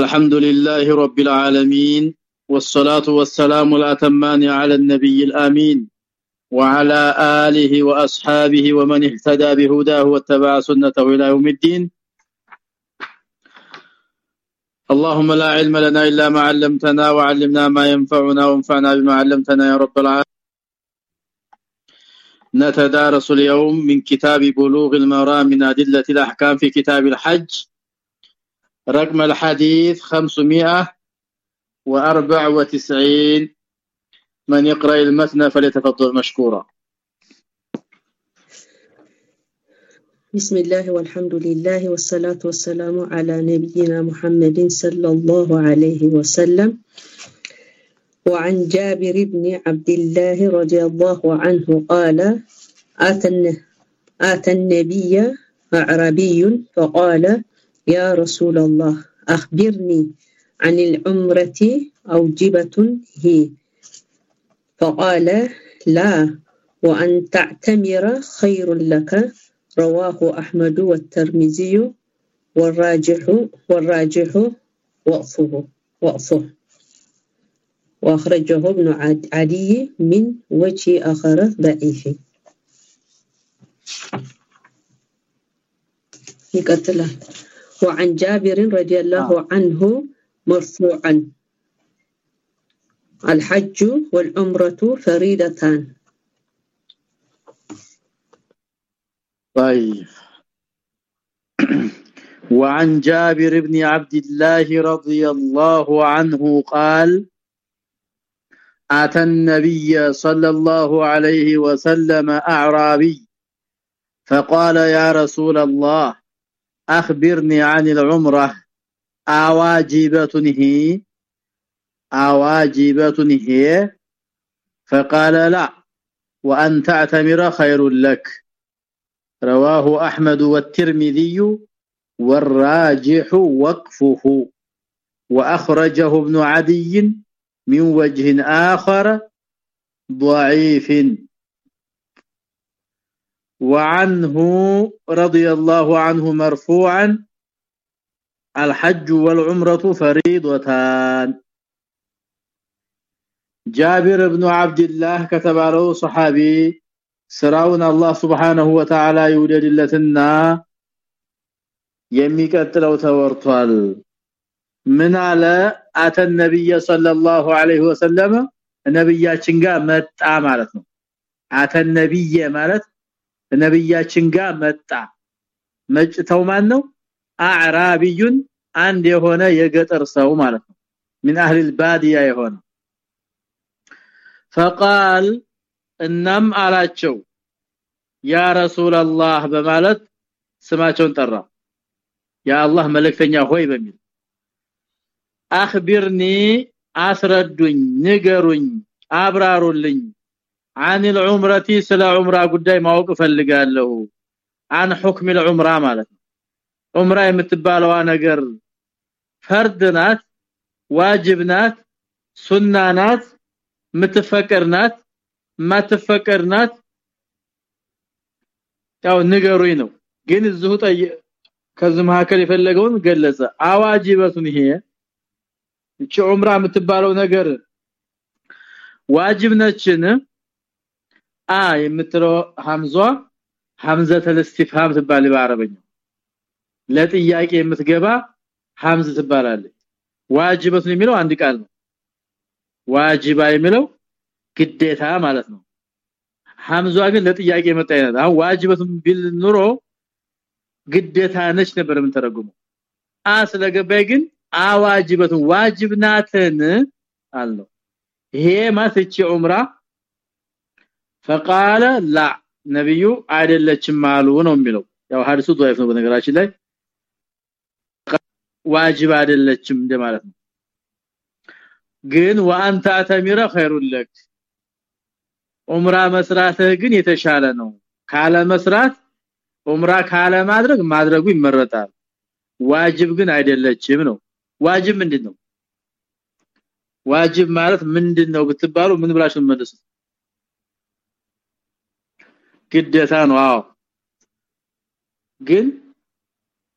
الحمد لله رب العالمين والصلاة والسلام الأتمان على النبي الآمين وعلى آله وأصحابه ومن اهتدى بهداه واتبع سنته إلى يوم الدين. اللهم لا علم لنا إلا ما علمتنا وعلمنا ما ينفعنا وانفعنا بما علمتنا يا رب العالمين. نتدارس اليوم من كتاب بلوغ المرام من أدلة الأحكام في كتاب الحج. رقم الحديث 594 من يقرأ المتن فليتفضل مشكورا. بسم الله والحمد لله والصلاة والسلام على نبينا محمد صلى الله عليه وسلم. وعن جابر بن عبد الله رضي الله عنه قال آتى النبي أعربي فقال يا رسول الله أخبرني عن العمرة أوجبة هي. فقال لا وأن تعتمر خير لك. رواه أحمد والترمذي والراجح والراجح وقفه وقفه وأخرجه ابن عدي من وجه آخر ضعيف يقتله وعن جابر رضي الله آه. عنه مرفوعا. الحج والعمرة فريدتان طيب. وعن جابر بن عبد الله رضي الله عنه قال آتى النبي صلى الله عليه وسلم أعرابي فقال يا رسول الله أخبرني عن العمرة. اواجبه هي فقال لا وأن تعتمر خير لك. رواه أحمد والترمذي والراجح وقفه. وأخرجه ابن عدي من وجه آخر ضعيف. وعنه رضي الله عنه مرفوعا الحج والعمرة فريضتان جابر بن عبد الله كتب له صحابي سراون الله سبحانه وتعالى يولدلتنا የሚቀጥለው ተወርቷል ምን አለ አተ ነብይ ሰለላሁ ዐለይሂ ወሰለም ነብያችን ጋር መጣ ማለት ነው አተ ነብይ ማለት ነብያችን ጋር መጣ። መጭተው ማን ነው አዕራቢዩን አንድ የሆነ የገጠር ሰው ማለት ነው። من اهل الباديه የሆነ። فقال እናም አላቸው ያ رسول الله በማለት ስማቸውን ጠራ። ያ አላህ መልእክተኛ ሆይ በሚል አخبرني አስረዱኝ ንገሩኝ አብራሩልኝ عن العمره ስለ ዑምራ ጉዳይ ማወቅ ፈልጋለሁ عن حكم العمره ማለት ነው ዑምራ የምትባለዋ ነገር ፈርድ ናት ዋጅብ ናት ሱና ናት ምትፈቀር ናት ማትፈቀር ናት ያው ንገሩኝ ነው ግን እዚሁ ጠይ ከዚህ መካከል የፈለገውን ገለጸ አዋጅበቱን ይሄ እቺ ዑምራ የምትባለው ነገር ዋጅብ ነችን አ የምትለው ሐምዟ ሐምዘተ ለስቲፍሃም ትባል በአረበኛ ለጥያቄ የምትገባ ሐምዝ ትባላለች። ዋጅበት የሚለው አንድ ቃል ነው። ዋጅባ የሚለው ግዴታ ማለት ነው። ሐምዟ ግን ለጥያቄ መጣ አይነት። አሁን ዋጅበቱን ቢል ኑሮ ግዴታ ነች ነበር ምን ተረጉመው አ ስለገባይ ግን አዋጅበት ዋጅብናትን አለው ይሄ ማስቺ ዑምራ فقال لا ነብዩ አይደለችም አሉ ነው የሚለው ያው ሐዲሱ ضعيف ነው በነገራችን ላይ ዋጅብ አይደለችም እንደማለት ነው ግን ወአንተ አተሚረ ኸይሩን ለክ ዑምራ መስራትህ ግን የተሻለ ነው ካለ መስራት ዑምራ ካለ ማድረግ ማድረጉ ይመረጣል ዋጅብ ግን አይደለችም ነው ዋጅብ ምንድነው ዋጅብ ማለት ምንድነው ብትባሉ ምን ብላችሁ መልሱ ግዴታ ነው። አዎ። ግን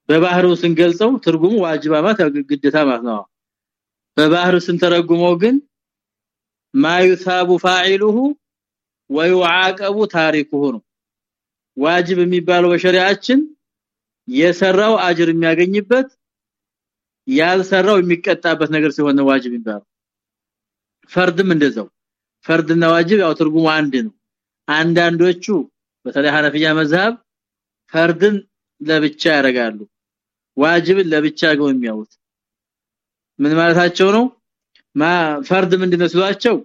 በባህሩ ስንገልጸው ትርጉሙ ዋጅባ ማለት ግዴታ ማለት ነው። በባህሩ ስንተረጉመው ግን ማይሳቡ ፋዒሉሁ ወይዓቀቡ ታሪኩሁ ነው። ዋጅብ የሚባለው በሸሪዓችን የሰራው አጅር የሚያገኝበት ያልሰራው የሚቀጣበት ነገር ሲሆን ዋጅብ ይባላል ፈርድም እንደዛው። ፈርድና ዋጅብ ያው ትርጉሙ አንድ ነው። አንዳንዶቹ በተለይ ሐነፊያ መዝሐብ ፈርድን ለብቻ ያደርጋሉ ዋጅብን ለብቻ ነው የሚያዩት ምን ማለታቸው ነው ማ ፈርድ ምንድነው ሲሏቸው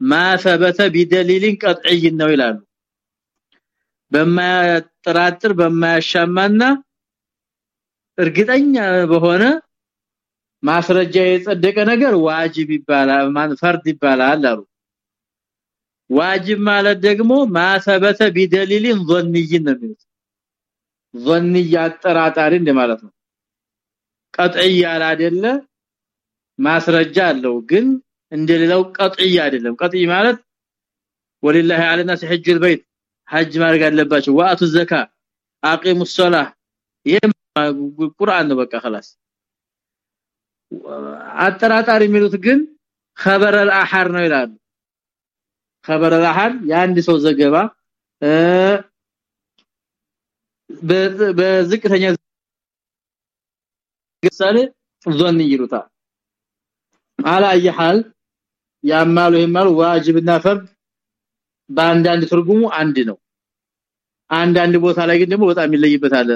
ማ ثبت بدليل قطعي ነው ይላሉ በማያጠራጥር በማያሻማና እርግጠኛ በሆነ ማስረጃ የጸደቀ ነገር ዋጅብ ይባላል ማን ፈርድ ይባላል አሉ ዋጅብ ማለት ደግሞ ማሰበተ ቢደሊልን ظني ነው የሚሉት ظني ያጠራጣሪ እንደማለት ነው ቀጥዒ ያለ አይደለ ማስረጃ አለው ግን እንደሌላው ቀጥዒ አይደለም ቀጥዒ ማለት ወሊላሂ አለና ሲሐጅ البيت ሐጅ ማድረግ አለባቸው ወአቱ ዘካ አቂሙ الصلاه ይሄ ቁርአን ነው በቃ خلاص አጠራጣሪ የሚሉት ግን خبر الاحر ነው ይላሉ خبر الاحر የአንድ ሰው ዘገባ በዝቅተኛ ግሳሌ ظن ይሉታል على اي حال ያማሉ ይማሉ ዋጅብና ፈርድ በአንዳንድ ትርጉሙ አንድ ነው አንዳንድ ቦታ ላይ ግን ደግሞ በጣም ይለይበታል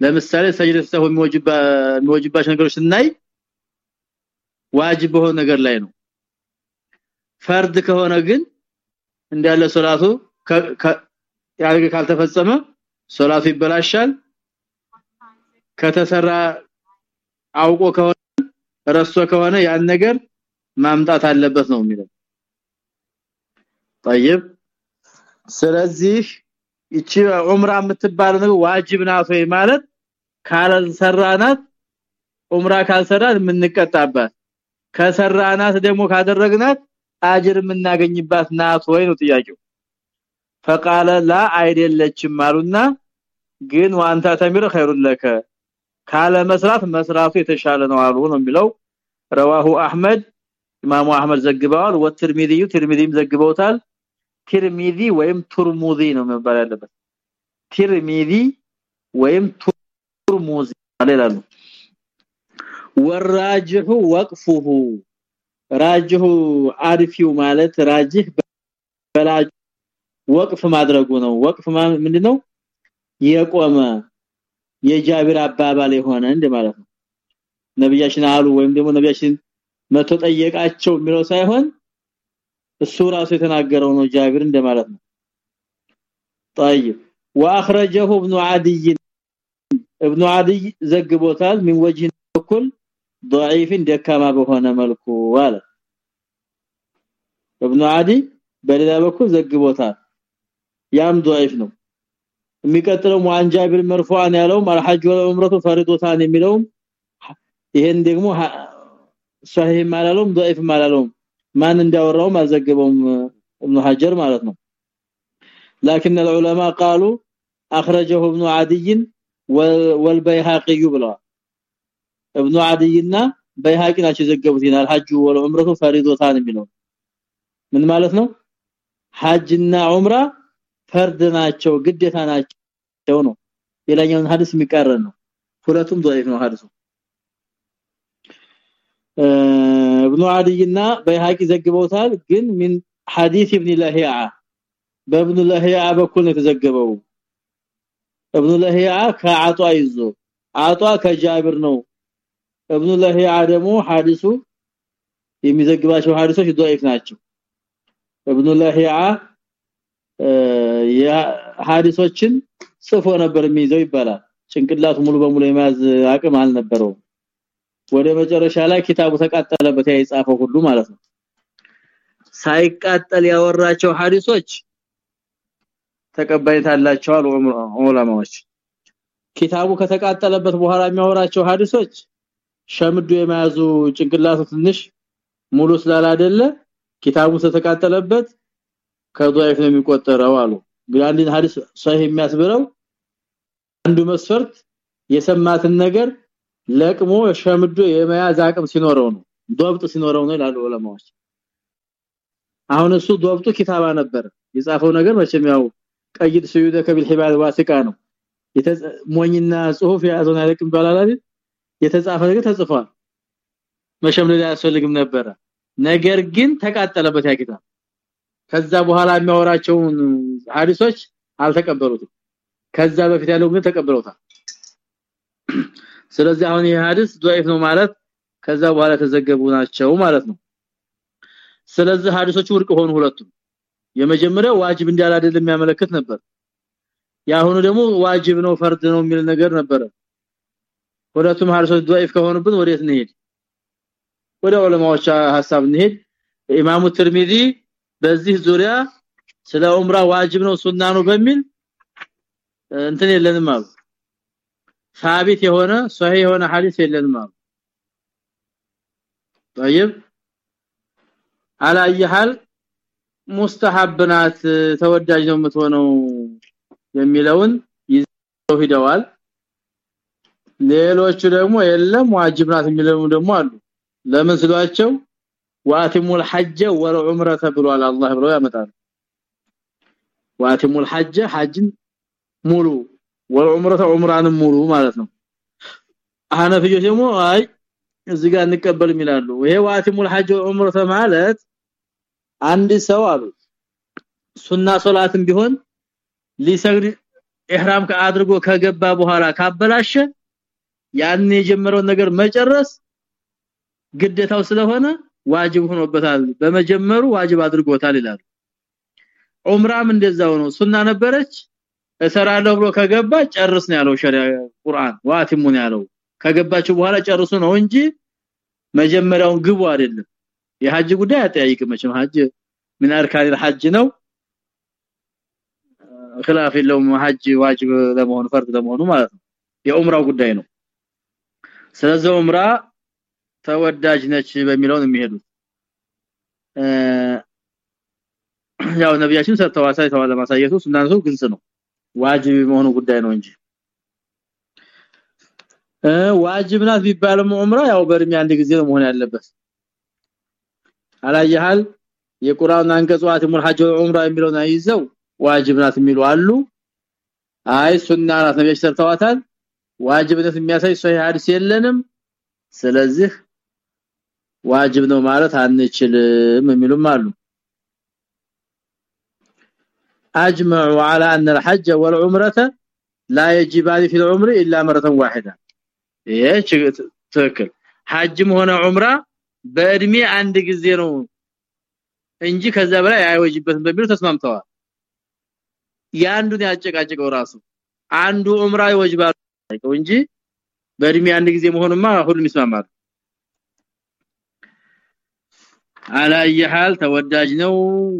ለምሳሌ ሰጅደ ሰው የሚወጅባቸው ነገሮች ስናይ ዋጅብ በሆነ ነገር ላይ ነው ፈርድ ከሆነ ግን እንዳለ ሶላቱ ያልገ ካልተፈጸመ ሶላቱ ይበላሻል ከተሰራ አውቆ ከሆነ ረስቶ ከሆነ ያን ነገር ማምጣት አለበት ነው የሚለው طيب ስለዚህ እቺ ዑምራ የምትባል ነው ዋጅብ ናት ወይ ማለት ካልሰራናት ዑምራ ካልሰራን የምንቀጣባት ከሰራናት ደግሞ ካደረግናት አጅር የምናገኝባት ናት ወይ ነው ጥያቄው فقال لا አይደለችም አሉና ግን ዋንታ ተሚር خير لك ካለ መስራት መስራቱ የተሻለ ነው አሉ ነው የሚለው رواه احمد ኢማሙ አህመድ ዘግበዋል ወትርሚዚ ትርሚዚም ዘግበውታል ትርሚዚ ወይም ቱርሙዚ ነው መባል ያለበት ትርሚዚ ወይም ቱርሙዚ ይላሉ ወራጅሁ ወቅፉሁ ራጅሁ አርፊው ማለት ራጅህ በላጅ ወቅፍ ማድረጉ ነው ወቅፍ ምንድነው የቆመ የጃቢር አባባል የሆነ እንደማለት ነው ነብያችን አሉ ወይም ደግሞ ነብያችን መቶ ጠየቃቸው የሚለው ሳይሆን እሱ ራሱ የተናገረው ነው ጃቢር እንደማለት ነው طيب واخرجه ابن عدي ابن عدي ዘግቦታል من وجه በኩል ضعيف ደካማ በሆነ መልኩ ዋለ ابن عدي በሌላ በኩል ዘግቦታል ያም ضعيف ነው የሚቀጥለው ሙአን ጃቢር መርፉዓን ያለው ማልሐጅ ወልዑምረቱ ፈሪዶታን የሚለው ይሄን ደግሞ ሷሂህ ማላለውም ضعيف ማላለውም ማን እንዳወራውም አልዘገበውም ابن حجر ማለት ነው لكن العلماء قالوا اخرجه ابن عدي والبيهقي ብለዋል ابن عدينا በይሃቂ ናቸው የዘገቡት ይላል። ሐጅ ወለ ዑምረቱ ፈሪዶታን የሚለው ምን ማለት ነው? ሐጅና ዑምራ ፈርድ ናቸው ግዴታ ናቸው ነው። ሌላኛውን ሐዲስ የሚቃረን ነው። ሁለቱም ضعيف ነው ሐዲሱ። ابن عديና በይሃቂ ዘግበውታል ግን من حديث ابن لهيعة በابن لهيعة በኩል ነው የተዘገበው። ابن لهيعة ከአጧ ይዞ አጧ ከጃብር ነው ابن لهيعة ደግሞ ሐዲሱ የሚዘግባቸው ሐዲሶች ضعيف ናቸው ابن لهيعة የሐዲሶችን ጽፎ ነበር የሚይዘው ይባላል ጭንቅላቱ ሙሉ በሙሉ የማዝ አቅም አልነበረው ወደ መጨረሻ ላይ ኪታቡ ተቃጠለበት ያ የጻፈው ሁሉ ማለት ነው ሳይቃጠል ያወራቸው ሐዲሶች ተቀባይነት አላቸው አሉ ዑለማዎች ኪታቡ ከተቃጠለበት በኋላ የሚያወራቸው ሐዲሶች ሸምዱ የመያዙ ጭንቅላቱ ትንሽ ሙሉ ስላላደለ ኪታቡ ተተቃጠለበት ከضعيف ነው የሚቆጠረው አሉ። አንድን ሐዲስ ሷሂህ የሚያስብረው አንዱ መስፈርት የሰማትን ነገር ለቅሞ ሸምዶ የመያዝ አቅም ሲኖረው ነው ዶብጥ ሲኖረው ነው ይላሉ ዑለማዎች። አሁን እሱ ዶብጡ ኪታባ ነበር የጻፈው ነገር መቼም ያው ቀይድ ሰዩደ ከቢል ሂባል ዋሲቃ ነው። ሞኝና ጽሁፍ የያዘውን አይለቅም ባላላል የተጻፈ ነገር ተጽፏል መሸምደድ አያስፈልግም ነበረ ነገር ግን ተቃጠለበት ያ ኪታብ ከዛ በኋላ የሚያወራቸውን ሐዲሶች አልተቀበሉትም ከዛ በፊት ያለው ግን ተቀበሉታል ስለዚህ አሁን ይሄ ሐዲስ ضعيف ነው ማለት ከዛ በኋላ ተዘገቡ ናቸው ማለት ነው ስለዚህ ሐዲሶቹ ውድቅ ሆኑ ሁለቱም የመጀመሪያው ዋጅብ እንዳል አይደለም የሚያመለክት ነበር ያሁኑ ደግሞ ዋጅብ ነው ፈርድ ነው የሚል ነገር ነበር ሁለቱም ሐዲሶች ضعيف ከሆኑብን ወዴት እንሄድ ወደ ዑለማዎች ሐሳብ እንሄድ ኢማሙ ትርሚዚ በዚህ ዙሪያ ስለ ዑምራ ዋጅብ ነው ሱና ነው በሚል እንትን የለንም አሉ ثابت የሆነ ሷሂህ የሆነ ሐዲስ የለንም አሉ طيب على اي حال ሙስተሐብ ናት ተወዳጅ ነው የምትሆነው የሚለውን ይዘው ሂደዋል ሌሎቹ ደግሞ የለም ዋጅብ ናት የሚለው ደግሞ አሉ። ለምን ስሏቸው ዋቲሙል ሐጀ ወልዑምረተ ብሏል አላህ ብለው ያመጣሉ። ዋቲሙል ሐጀ ሐጅን ሙሉ ወልዑምረተ ዑምራንም ሙሉ ማለት ነው። ሐነፊዮች ደግሞ አይ እዚህ ጋር እንቀበልም ይላሉ። ይሄ ዋቲሙል ሐጀ ወልዑምረተ ማለት አንድ ሰው አሉ ሱና ሶላትም ቢሆን ሊሰግድ ኢህራም ከአድርጎ ከገባ በኋላ ካበላሸ ያን የጀመረው ነገር መጨረስ ግዴታው ስለሆነ ዋጅብ ሆኖበታል በመጀመሩ ዋጅብ አድርጎታል ይላል ዑምራም እንደዛው ነው ሱና ነበረች እሰራለሁ ብሎ ከገባ ጨርስ ነው ያለው ሸሪዓ ቁርአን ዋቲሙን ያለው ከገባችሁ በኋላ ጨርሱ ነው እንጂ መጀመሪያውን ግቡ አይደለም የሐጅ ጉዳይ አጠያይቅ መቼም ሐጅ ምን አርካን الحج ነው خلاف የለውም ሐጅ ዋጅብ ለመሆኑ ፈርድ ለመሆኑ ማለት ነው የዑምራው ጉዳይ ነው ስለዚህ ዑምራ ተወዳጅ ነች በሚለው የሚሄዱት። ያው ነብያችን ሰጥተው አሳይተዋል ለማሳየቱ። ሱናቱ ግልጽ ነው። ዋጅብ መሆኑ ጉዳይ ነው እንጂ። ዋጅብ ናት ቢባልም ዑምራ ያው በርሚ አንድ ጊዜ ነው መሆን ያለበት። አላየሃል የቁርአን አንቀጽ ዋቲሙል ሐጅ ወዑምራ የሚለውን አይዘው ዋጅብ ናት የሚሉ አሉ። አይ ሱና ናት ነብያችን ሰርተዋታል ዋጅብነት የሚያሳይ ሶሂህ ሐዲስ የለንም ስለዚህ ዋጅብ ነው ማለት አንችልም የሚሉም አሉ اجمعوا على ان الحج والعمره لا يجبان في العمر الا مره واحده ይሄ ትክክል ሐጅም ሆነ ዑምራ በእድሜ አንድ ጊዜ ነው እንጂ ከዛ በላይ አይወጅበትም በሚሉ ተስማምተዋል ያንዱን ያጨቃጨቀው ራሱ አንዱ ዑምራ ይወጅባል እንጂ በእድሜ አንድ ጊዜ መሆኑማ ሁሉም ይስማማሉ። አላየሃል ተወዳጅ ነው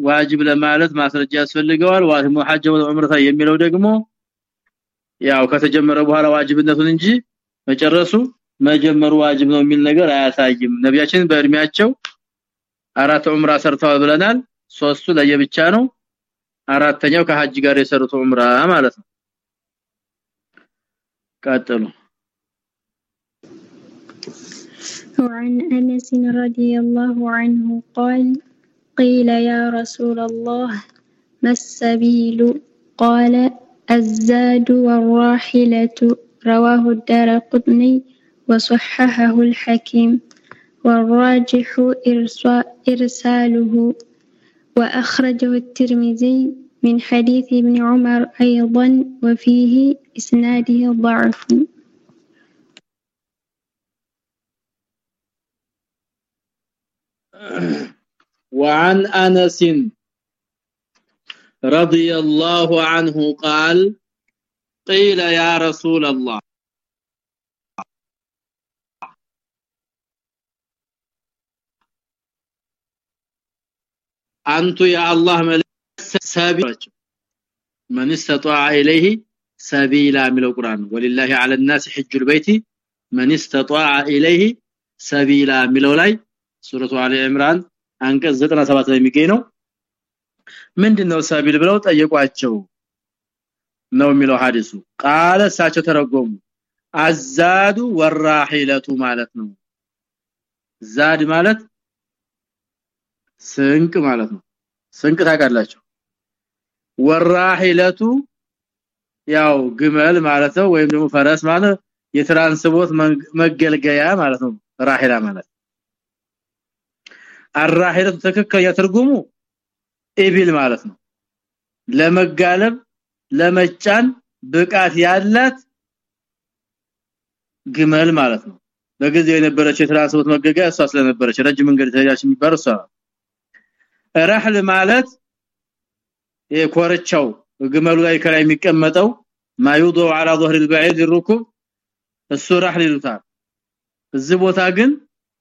ዋጅብ ለማለት ማስረጃ ያስፈልገዋል። ዋጅብ ሐጅ ወዑምራ የሚለው ደግሞ ያው ከተጀመረ በኋላ ዋጅብነቱን እንጂ መጨረሱ መጀመሩ ዋጅብ ነው የሚል ነገር አያሳይም። ነቢያችን በእድሜያቸው አራት ዑምራ ሰርተዋል ብለናል። ሶስቱ ለየብቻ ነው። አራተኛው ከሐጅ ጋር የሰሩት ዑምራ ማለት ነው قاتلوا. وعن أنس رضي الله عنه قال قيل يا رسول الله ما السبيل؟ قال الزاد والراحلة رواه الدار القطني وصححه الحكيم والراجح إرساله وأخرجه الترمذي من حديث ابن عمر أيضا وفيه إسناده ضعف. وعن أنس رضي الله عنه قال قيل يا رسول الله. أنت يا الله ملك سبيل من استطاع اليه سبيلا من القران ولله على الناس حج البيت من استطاع اليه سبيلا ሚለው ላይ ሱረቱ አሊ ኢምራን አንቀጽ 97 ላይ የሚገኝ ነው ምንድነው ሰቢል ብለው ጠየቋቸው ነው የሚለው ሐዲሱ ቃለ እሳቸው ተረጎሙ አዛዱ ወራሂለቱ ማለት ነው ዛድ ማለት ስንቅ ማለት ነው ስንቅ ታውቃላችሁ ወራሂለቱ ያው ግመል ማለት ነው ወይም ደግሞ ፈረስ ማለት የትራንስፖርት መገልገያ ማለት ነው። ራሂላ ማለት አራሂለቱ ትክክለኛ ትርጉሙ ኢቢል ማለት ነው። ለመጋለብ ለመጫን ብቃት ያላት ግመል ማለት ነው። በጊዜው የነበረች የትራንስፖርት መገገያ እሷ ስለነበረች ረጅም መንገድ ተያያች የሚባል እሷ ማለት የኮረቻው ግመሉ ላይ ከላይ የሚቀመጠው ማዩዶ على ظهر البعير الركوب እሱ ረህል ይሉታል እዚህ ቦታ ግን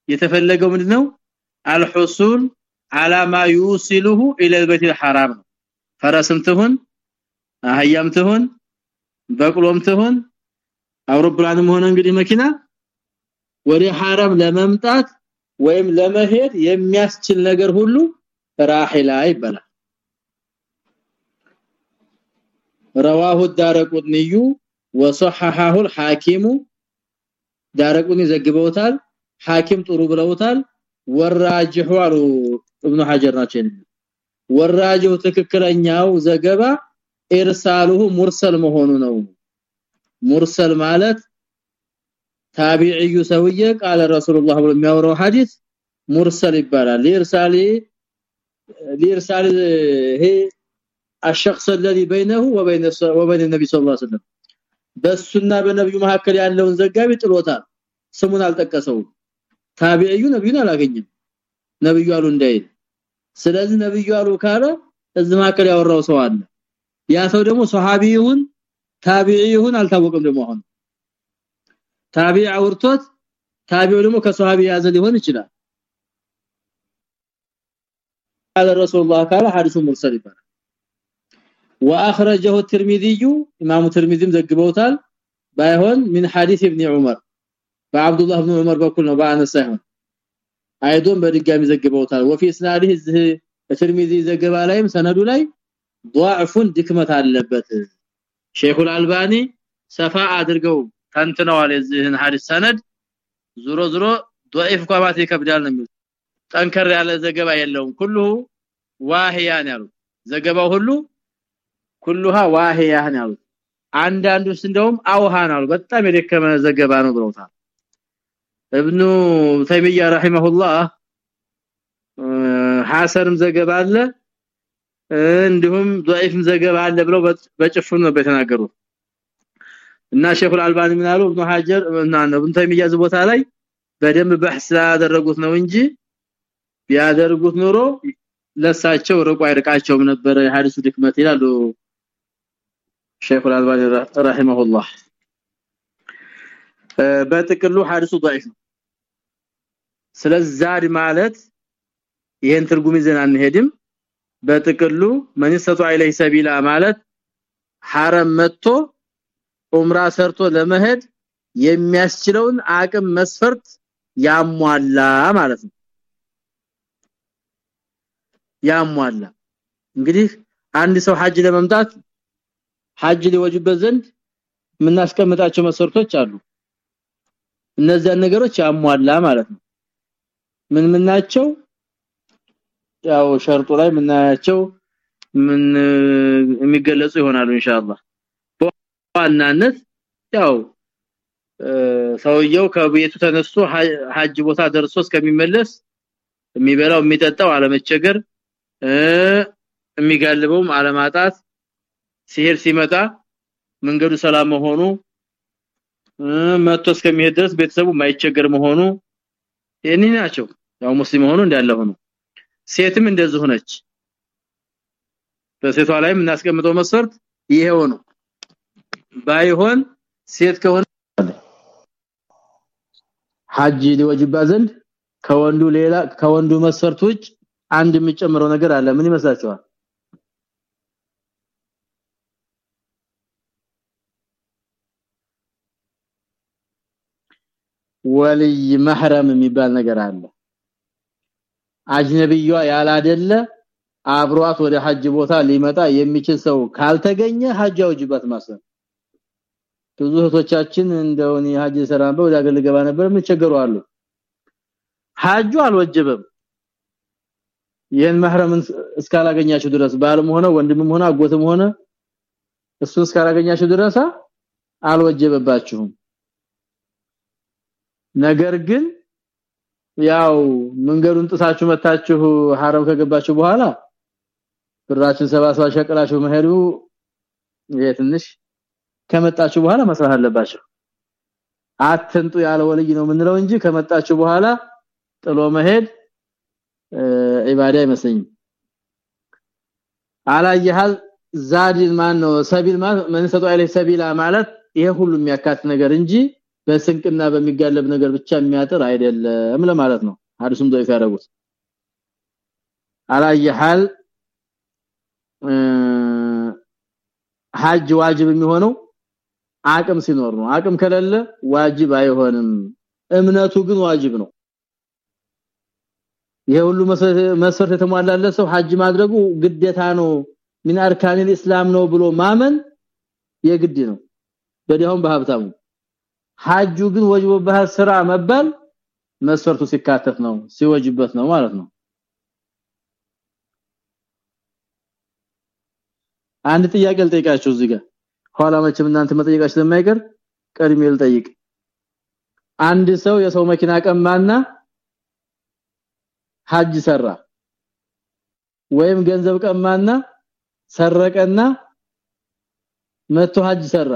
የተፈለገው ምንድነው الحصول على ما يوصله الى البيت الحرام ፈረስም ትሁን አህያም ትሁን በቅሎም ትሁን አውሮፕላንም ሆነ እንግዲህ መኪና ወደ حرم ለመምጣት ወይም ለመሄድ የሚያስችል ነገር ሁሉ ራሂላ ይባላል رواه الدارقطني وصححه الحاكم دارقطني ዘግበውታል ሐኪም ጥሩ ብለውታል ወራጅሁ አሉ ኢብኑ ሐጀር ናቸው ወራጅሁ ትክክለኛው ዘገባ ኢርሳሉሁ ሙርሰል መሆኑ ነው ሙርሰል ማለት ታቢዒዩ ሰውዬ ቃለ ረሱላህ ብሎ የሚያወራው ሐዲስ ሙርሰል ይባላል ለኢርሳሊ ለኢርሳሊ ይሄ الشخص الذي بينه وبين وبين النبي صلى الله عليه وسلم በሱና በነብዩ መካከል ያለውን ዘጋቢ ጥሎታል ስሙን አልጠቀሰው ታቢዒዩ ነብዩን አላገኘም ነብዩ አሉ እንዳይል ስለዚህ ነብዩ አሉ ካለ እዚህ መካከል ያወራው ሰው አለ ያ ሰው ደግሞ ሱሐቢዩን ታቢዒዩን አልታወቀም ደግሞ አሁን ታቢዕ አውርቶት ታቢዑ ደግሞ ከሱሐቢ ያዘ ሊሆን ይችላል قال رسول الله قال حديث مرسل ይባላል واخرجه الترمذي امام الترمذي ዘግበውታል ባይሆን من حديث ابن عمر በአብዱ الله بن عمر በኩል ነው በአነስ ሳይሆን አይዶን በድጋሚ ዘግበውታል وفي اسناده الترمذي ዘገባ ላይም ሰነዱ ላይ ضعف ድክመት አለበት ሼኹ አልባኒ ሰፋ አድርገው ተንትነዋል የዚህን ሐዲስ ሰነድ ዙሮ ዙሮ ضعيف ቋማት ይከብዳል ነው ጠንከር ያለ ዘገባ የለውም ሁሉ ዋህያን ያሉ ዘገባው ሁሉ ኩሉሃ ዋህያህ ነው ያሉት። እንደውም አውሃ ነው በጣም የደከመ ዘገባ ነው ብለውታል። ኢብኑ ተይሚያ ረሂመሁላህ ሐሰንም ዘገባ አለ እንዲሁም ضعيفም ዘገባ አለ ብለው በጭፍኑ ነው የተናገሩት። እና ሼኹ አልባኒ ምን አሉ? ኢብኑ ሀጀር እና ኢብኑ ተይሚያ ቦታ ላይ በደንብ በህስ ያደረጉት ነው እንጂ ያደርጉት ኑሮ ለሳቸው ርቆ አይርቃቸውም ነበር የሐዲሱ ድክመት ይላሉ ሼኹ አልባኒ ረሂመሁላህ በጥቅሉ ሐዲሱ ضعيف ነው ስለዚህ ማለት ይሄን ትርጉም ይዘን አንሄድም በጥቅሉ ማን ይሰጡ ኢለይ ሰቢላ ማለት ሐረም መጥቶ ዑምራ ሰርቶ ለመሄድ የሚያስችለውን አቅም መስፈርት ያሟላ ማለት ነው ያሟላ እንግዲህ አንድ ሰው ሐጅ ለመምጣት ሐጅ ሊወጅበት ዘንድ የምናስቀምጣቸው መስፈርቶች አሉ። እነዚያን ነገሮች ያሟላ ማለት ነው። ምን ምን ናቸው? ያው ሸርጡ ላይ ምናያቸው ምን የሚገለጹ ይሆናሉ ኢንሻአላህ። በዋናነት ያው ሰውየው ከቤቱ ተነስቶ ሐጅ ቦታ ደርሶ እስከሚመለስ የሚበላው የሚጠጣው አለመቸገር የሚጋልበውም አለማጣት ሲሄድ ሲመጣ መንገዱ ሰላም መሆኑ መጥቶ እስከሚሄድ ድረስ ቤተሰቡ ማይቸገር መሆኑ የኔ ናቸው። ያው ሙስሊም ሆኖ እንዳለ ሆኖ። ሴትም እንደዚህ ሆነች በሴቷ ላይ የምናስቀምጠው መስፈርት ይሄው ነው። ባይሆን ሴት ከሆነ ሐጅ ሊወጅባ ዘንድ ከወንዱ ሌላ ከወንዱ መስፈርት ውጭ አንድ የሚጨምረው ነገር አለ። ምን ይመስላችኋል ወልይ መህረም የሚባል ነገር አለ። አጅነብዩዋ ያላደለ አብሯት ወደ ሐጅ ቦታ ሊመጣ የሚችል ሰው ካልተገኘ ሐጅ አውጅባት ማሰብ ብዙ እህቶቻችን እንደውን የሐጅ ሰራን ወደ አገር ልገባ ነበር ምን ቸገሩ አሉ። ሐጁ አልወጀበም። ይሄን መህረምን እስካላገኛችሁ ድረስ ባልም ሆነ ወንድምም ሆነ አጎትም ሆነ እሱን እስካላገኛችሁ ድረስ አልወጀበባችሁም ነገር ግን ያው መንገዱን ጥሳችሁ መታችሁ ሐረም ከገባችሁ በኋላ ብራችን ሰባሰባ ሸቀላችሁ መሄዱ የትንሽ ከመጣችሁ በኋላ መስራት አለባችሁ። አትንጡ ያለ ወልይ ነው ምንለው እንጂ ከመጣችሁ በኋላ ጥሎ መሄድ ኢባዳ አይመስልኝም አላየሃል ዛዲል ማን? ነው ሰቢል ማን ሰቢላ ማለት ይሄ ሁሉ የሚያካት ነገር እንጂ በስንቅና በሚጋለብ ነገር ብቻ የሚያጥር አይደለም ለማለት ነው ሐዲሱም ضعيف ያደረጉት አላየሃል ሐጅ ዋጅብ የሚሆነው አቅም ሲኖር ነው አቅም ከሌለ ዋጅብ አይሆንም እምነቱ ግን ዋጅብ ነው ይሄ ሁሉ መስፈርት የተሟላለት ሰው ሐጅ ማድረጉ ግዴታ ነው ምን አርካኒል እስላም ነው ብሎ ማመን የግድ ነው በዲያውም በሀብታሙ ሐጁ ግን ወጅቦብህ ስራ መባል መስፈርቱ ሲካተት ነው ሲወጅበት ነው ማለት ነው። አንድ ጥያቄ ልጠይቃችሁ እዚህ ጋር። ኋላ መቼም እናንተ መጠየቃችሁ ስለማይቀር ቀድሜ ልጠይቅ። አንድ ሰው የሰው መኪና ቀማና ሐጅ ሰራ ወይም ገንዘብ ቀማና ሰረቀና መቶ ሐጅ ሰራ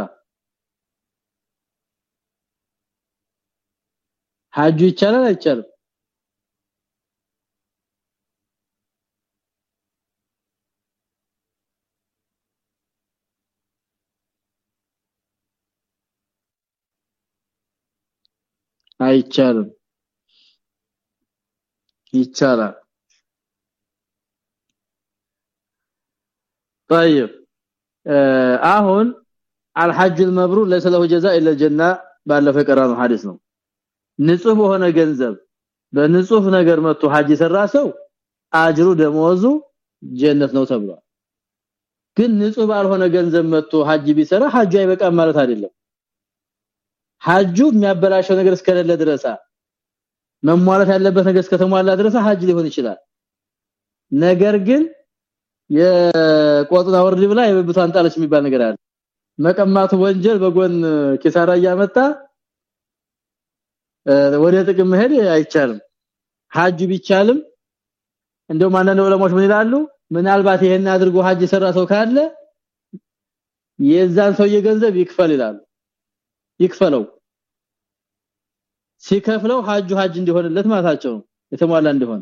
ሐጁ ይቻላል አይቻልም አይቻልም ይቻላል طيب አሁን الحج المبرور ليس له جزاء الا الجنه ባለፈ ቀራነው ሐዲስ ነው ንጹህ በሆነ ገንዘብ በንጹህ ነገር መጥቶ ሐጅ የሰራ ሰው አጅሩ ደሞዙ ጀነት ነው ተብሏል። ግን ንጹህ ባልሆነ ገንዘብ መጥቶ ሐጅ ቢሰራ ሐጁ አይበቃም ማለት አይደለም። ሐጁ የሚያበላሸው ነገር እስከሌለ ድረስ መሟላት ያለበት ነገር እስከተሟላ ድረስ ሐጅ ሊሆን ይችላል። ነገር ግን የቆጥና ወርድ ብላ የብብቷን ጣለች የሚባል ነገር አለ። መቀማቱ ወንጀል በጎን ኪሳራ ያመጣ ወደ ጥቅም መሄድ አይቻልም። ሐጅ ቢቻልም እንደው አንዳንድ ዑለማዎች ምን ይላሉ? ምናልባት ይሄን አድርጎ ሐጅ ሰራ ሰው ካለ የዛን ሰው የገንዘብ ይክፈል ይላሉ። ይክፈለው። ሲከፍለው ሐጁ ሐጅ እንዲሆንለት ማለታቸው የተሟላ እንዲሆን።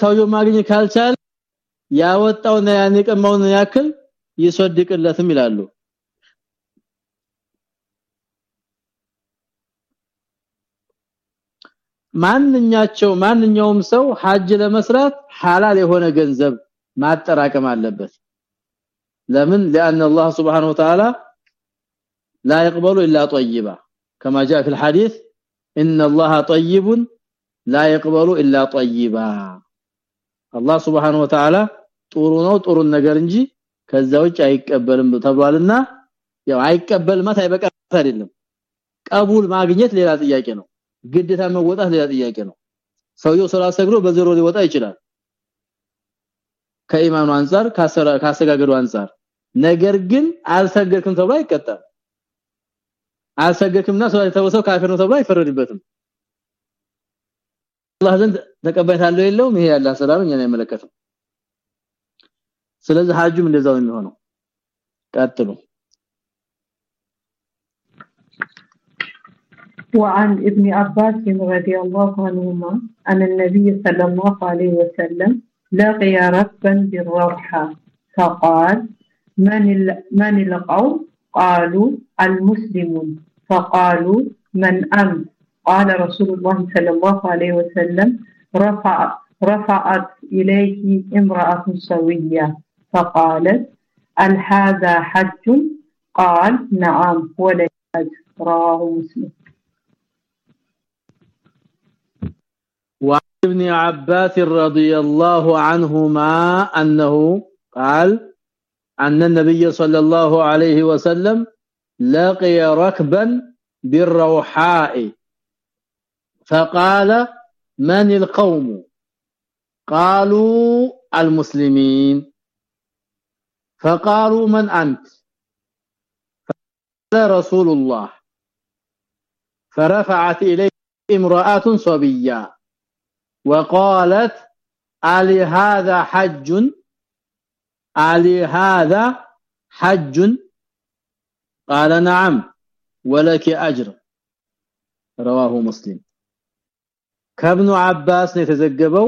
ሰውየው ማግኘት ካልቻለ ያወጣውና ያን የቀማውን ያክል ይሰድቅለትም ይላሉ ማንኛቸው ማንኛውም ሰው ሐጅ ለመስራት ሐላል የሆነ ገንዘብ ማጠራቀም አለበት ለምን لان الله سبحانه وتعالى لا يقبل الا طيبا كما جاء في الحديث ان الله طيب لا يقبل الا طيبا الله سبحانه وتعالى ጥሩ ነው ጥሩ ነገር እንጂ ከዛ ውጭ አይቀበልም ተብሏልና ያው አይቀበል ማለት አይበቃ አይደለም ቀቡል ማግኘት ሌላ ጥያቄ ነው ግዴታ መወጣት ሌላ ጥያቄ ነው። ሰውየው ስራ ሰግሮ በዘሮ ሊወጣ ይችላል። ከኢማኑ አንፃር ካሰጋገዱ አንፃር። ነገር ግን አልሰገድክም ተብሎ አይቀጣም። አልሰገድክምና ሰው የተወሰው ካፊር ነው ተብሎ አይፈረድበትም። አላህ ዘንድ ተቀባይነት የለውም? ይሄ ያለ ሰላም እኛን አይመለከትም። ስለዚህ ሐጁም እንደዛው የሚሆነው። ቀጥሉ وعن ابن عباس رضي الله عنهما أن النبي صلى الله عليه وسلم لقي ركبا بالروحة فقال من من القوم؟ قالوا المسلمون فقالوا من أنت؟ قال رسول الله صلى الله عليه وسلم رفع رفعت إليه امرأة سوية فقالت هل هذا حج؟ قال نعم وليس حج رواه مسلم وعن ابن عباس رضي الله عنهما أنه قال أن النبي صلى الله عليه وسلم لقي ركبا بالروحاء. فقال من القوم؟ قالوا المسلمين. فقالوا من أنت؟ فقال رسول الله. فرفعت إليه امرأة صبية. وقالت علي هذا حج علي هذا حج قال نعم ولك اجر رواه مسلم ከብኑ አባስ ነው የተዘገበው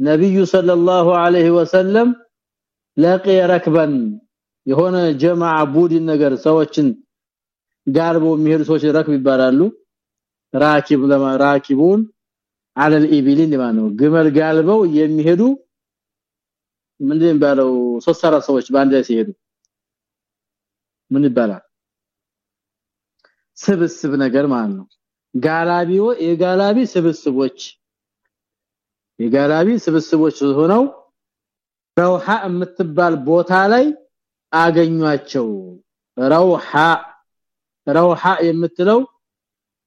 ነብዩ ሰለላሁ ዐለይሂ ወሰለም ለቂየ ረክበን የሆነ ጀማዓ ቡድን ነገር ሰዎችን ጋርቦ የሚሄዱ ሰዎች ረክብ ይባላሉ ራኪብ ለራኪቡን على الابل ነው ግመል ጋልበው የሚሄዱ ምንድን ባለው ሶስት አራት ሰዎች በአንድ ላይ ሲሄዱ ምን ይባላል ስብስብ ነገር ማለት ነው ጋላቢው የጋላቢ ስብስቦች የጋላቢ ስብስቦች ሆነው ረውሃ የምትባል ቦታ ላይ አገኟቸው ረውሃ ረውሃ የምትለው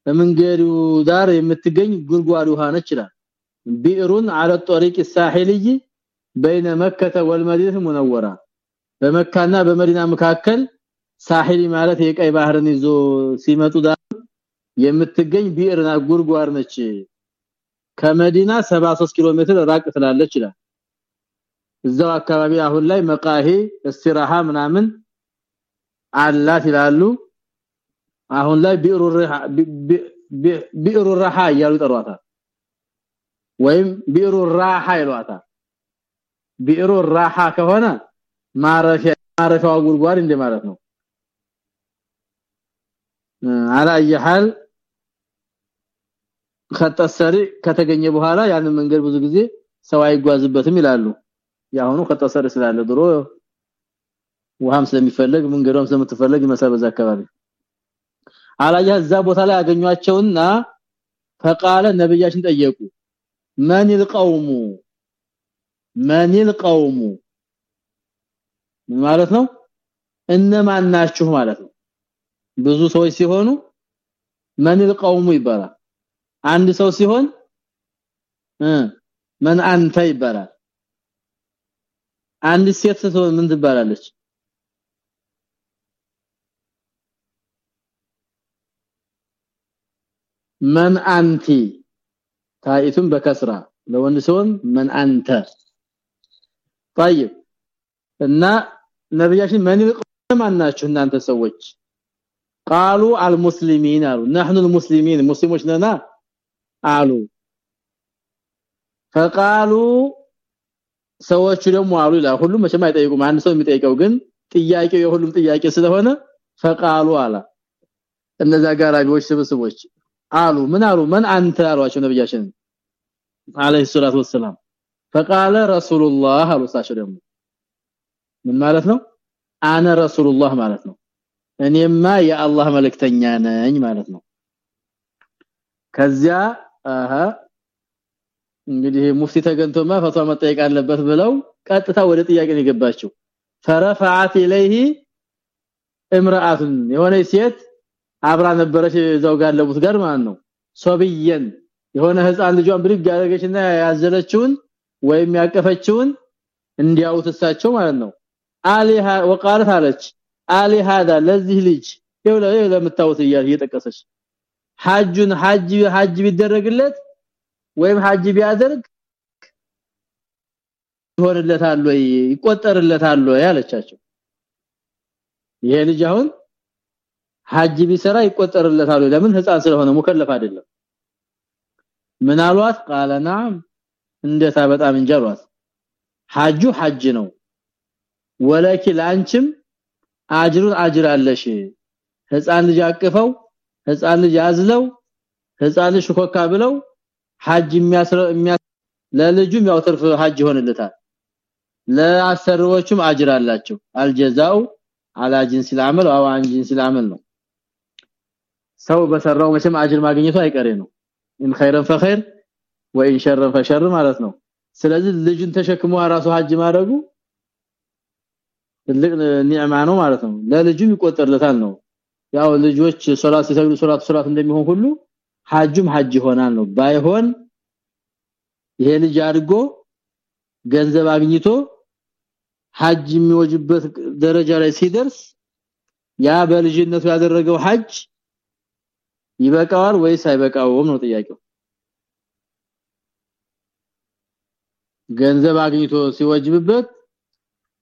በመንገዱ ዳር የምትገኝ ጉድጓድ ውሃ ነች ይላል ቢዕሩን على الطريق الساحلي بين مكه والمدينه المنوره በመካና በመዲና መካከል ሳሂሊ ማለት የቀይ ባህርን ይዞ ሲመጡ ዳር የምትገኝ ቢዕርና ጉድጓድ ነች ከመዲና 73 ኪሎ ሜትር ራቅ ትላለች ይላል እዛው አካባቢ አሁን ላይ መቃሂ እስቲራሃ ምናምን አላት ይላሉ አሁን ላይ ቢዕሩ ረሃ እያሉ ይጠሯታል። ወይም ቢዕሩ ራሃ ይሏታል። ቢዕሩ ራሃ ከሆነ ማረፊያ ማረፊያው ጉድጓድ እንደማለት ነው። አላ ይحل ከተሰሪ ከተገኘ በኋላ ያንን መንገድ ብዙ ጊዜ ሰው አይጓዝበትም ይላሉ። ያሁኑ ከተሰሪ ስላለ ድሮ ውሃም ስለሚፈልግ መንገዶም ስለምትፈልግ ይመስላል አካባቢ አላያ እዛ ቦታ ላይ ያገኟቸውና فقال ነብያችን ጠየቁ ማን القوم ማን القوم ማለት ነው እነማን ናችሁ ማለት ነው ብዙ ሰዎች ሲሆኑ ማን القوم ይባላል አንድ ሰው ሲሆን እ ማን አንተ ይባላል አንድ ሴት ስትሆን ምን ትባላለች من አንቲ ታይቱን በከስራ ለወንድ ሲሆን من አንተ طيب እና ነብያችን ማን ማናችሁ እናንተ ሰዎች قالوا المسلمين አሉ نحن المسلمين ሙስሊሞች ነና አሉ فقالوا ሰዎች ደግሞ አሉ ይላል ሁሉም መቼም አይጠይቁም አንድ ሰው የሚጠይቀው ግን ጥያቄው የሁሉም ጥያቄ ስለሆነ فقالوا አላ እነዛ ጋራቢዎች ስብስቦች አሉ ምን አሉ ምን አንተ አሏቸው ነብያችን አለይሂ ሰላቱ ወሰለም فقال رسول الله አሉ ሳቸው ደግሞ ምን ማለት ነው አነ ረሱላህ ማለት ነው እኔማ የአላህ መልእክተኛ ነኝ ማለት ነው ከዚያ አሃ እንግዲህ ሙፍቲ ተገንቶማ ፈቷ መጠየቅ አለበት ብለው ቀጥታ ወደ ጥያቄ ነው የገባቸው فرفعت اليه امراه የሆነ ሴት አብራ ነበረች እዛው ጋር ለቡት ጋር ማለት ነው ሶብየን የሆነ ህፃን ልጇን ብድግ ያደረገችና ያዘለችውን ወይም ያቀፈችውን እንዲያውት እሳቸው ማለት ነው አሊሃ ወቃለት አለች አሊ هذا ለዚህ ልጅ ይውለ ለምታውት እየጠቀሰች ሐጁን ሐጅ ሐጅ ቢደረግለት ወይም ሐጅ ቢያደርግ ይሆንለታል ወይ ይቆጠርለታል ወይ አለቻቸው ይሄ ልጅ አሁን ሐጅ ቢሰራ ይቆጠርለታል ወይ ለምን ህፃን ስለሆነ ሙከለፍ አይደለም ምን አሏት قال نعم እንደታ በጣም እንጀሯት ሐጁ ሐጅ ነው ወለኪ ላንቺም አጅሩን አጅር አለሽ ህፃን ልጅ አቅፈው ህፃን ልጅ አዝለው ህፃን ልጅ ሾካ ብለው ሐጅ የሚያስረ ለልጁም ያው ትርፍ ሐጅ ይሆንለታል ለአሰሪዎቹም አጅር አላቸው አልጀዛው አላ ጂንስ العمل او عن جنس العمل ነው ሰው በሰራው መቼም አጅር ማግኘቱ አይቀሬ ነው። إن خيرا فخير وإن شرا فشر ማለት ነው። ስለዚህ ልጅን ተሸክሞ አራሱ ሀጅ ማድረጉ ትልቅ ኒዕማ ነው ማለት ነው። ለልጅም ይቆጠርለታል ነው። ያው ልጆች ሶላት ሲሰግዱ ሶላት ሶላት እንደሚሆን ሁሉ ሐጁም ሀጅ ይሆናል ነው። ባይሆን ይሄ ልጅ አድርጎ ገንዘብ አግኝቶ ሀጅ የሚወጅበት ደረጃ ላይ ሲደርስ ያ በልጅነቱ ያደረገው ሀጅ። ይበቃዋል ወይስ አይበቃውም ነው ጥያቄው? ገንዘብ አግኝቶ ሲወጅብበት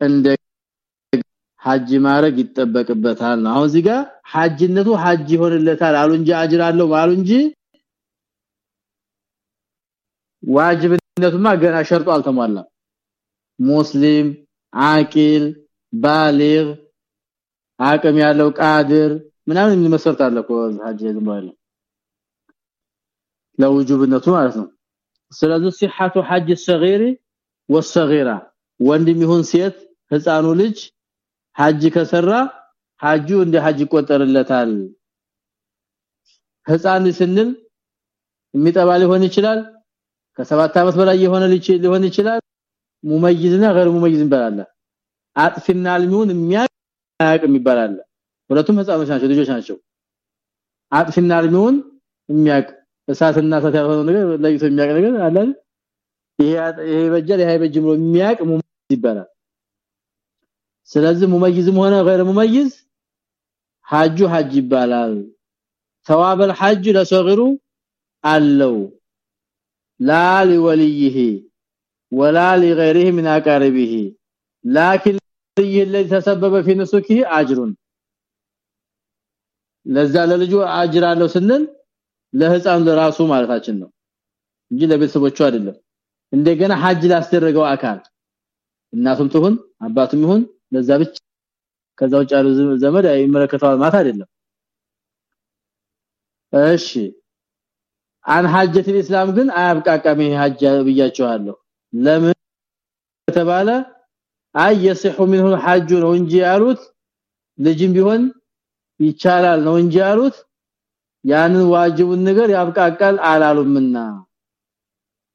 እንደ ሐጅ ማረግ ይጠበቅበታል አሁን እዚህ ጋር ሐጅነቱ ሐጅ ይሆንለታል አሉ እንጂ አጅር አለው ባሉ እንጂ ዋጅብነቱማ ገና ሸርጡ አልተሟላም። ሙስሊም አቂል ባሊግ አቅም ያለው ቃድር ምናምን መሰረት አለ እኮ ሐጅ ዝምባለ ለውጁብነቱ ማለት ነው ስለዚህ ሲሐቱ ሐጅ الصغير والصغيره ወንድም ይሁን ሴት ህፃኑ ልጅ ሐጅ ከሰራ ሐጁ እንደ ሐጅ ይቆጠርለታል ህፃን ስንል የሚጠባ ሊሆን ይችላል ከሰባት አመት በላይ የሆነ ልጅ ሊሆን ይችላል ሙመይዝና غير ሙመይዝ ይባላል አጥፊና አልሚውን የሚያቅ ይባላል ሁለቱም ህፃኖች ናቸው ልጆች ናቸው አጥፊና አልሚውን የሚያቅ እሳትና እሳት ያልሆነ ነገር ለይቶ የሚያቅ ነገር አለ ይሄ ይሄ በጀል ይሄ በጅም ብሎ የሚያቅ ሙመይዝ ይባላል ስለዚህ ሙመይዝም ሆነ غير ሙመይዝ ሐጁ ሐጅ ይባላል ثواب الحج ለሰግሩ አለው لا لوليه ولا لغيره من اقاربه لكن الذي تسبب في نسكه اجر ለዛ ለልጁ አጅር አለው ስንል ለህፃን ለራሱ ማለታችን ነው እንጂ ለቤተሰቦቹ አይደለም እንደገና ሐጅ ላስደረገው አካል እናቱም ትሁን አባቱም ይሁን ለዛ ብቻ ከዛ ውጭ ያለው ዘመድ አይመለከተዋል ማለት አይደለም እሺ አን ሐጀት الاسلام ግን አያብቃቃም ይሄ ሐጅ ብያቸዋለሁ ለምን ተባለ አይ يصح منه الحج ነው እንጂ ያሉት ልጅም ቢሆን ይቻላል ነው እንጂ ያሉት ያንን ዋጅቡን ነገር ያብቃቃል አላሉምና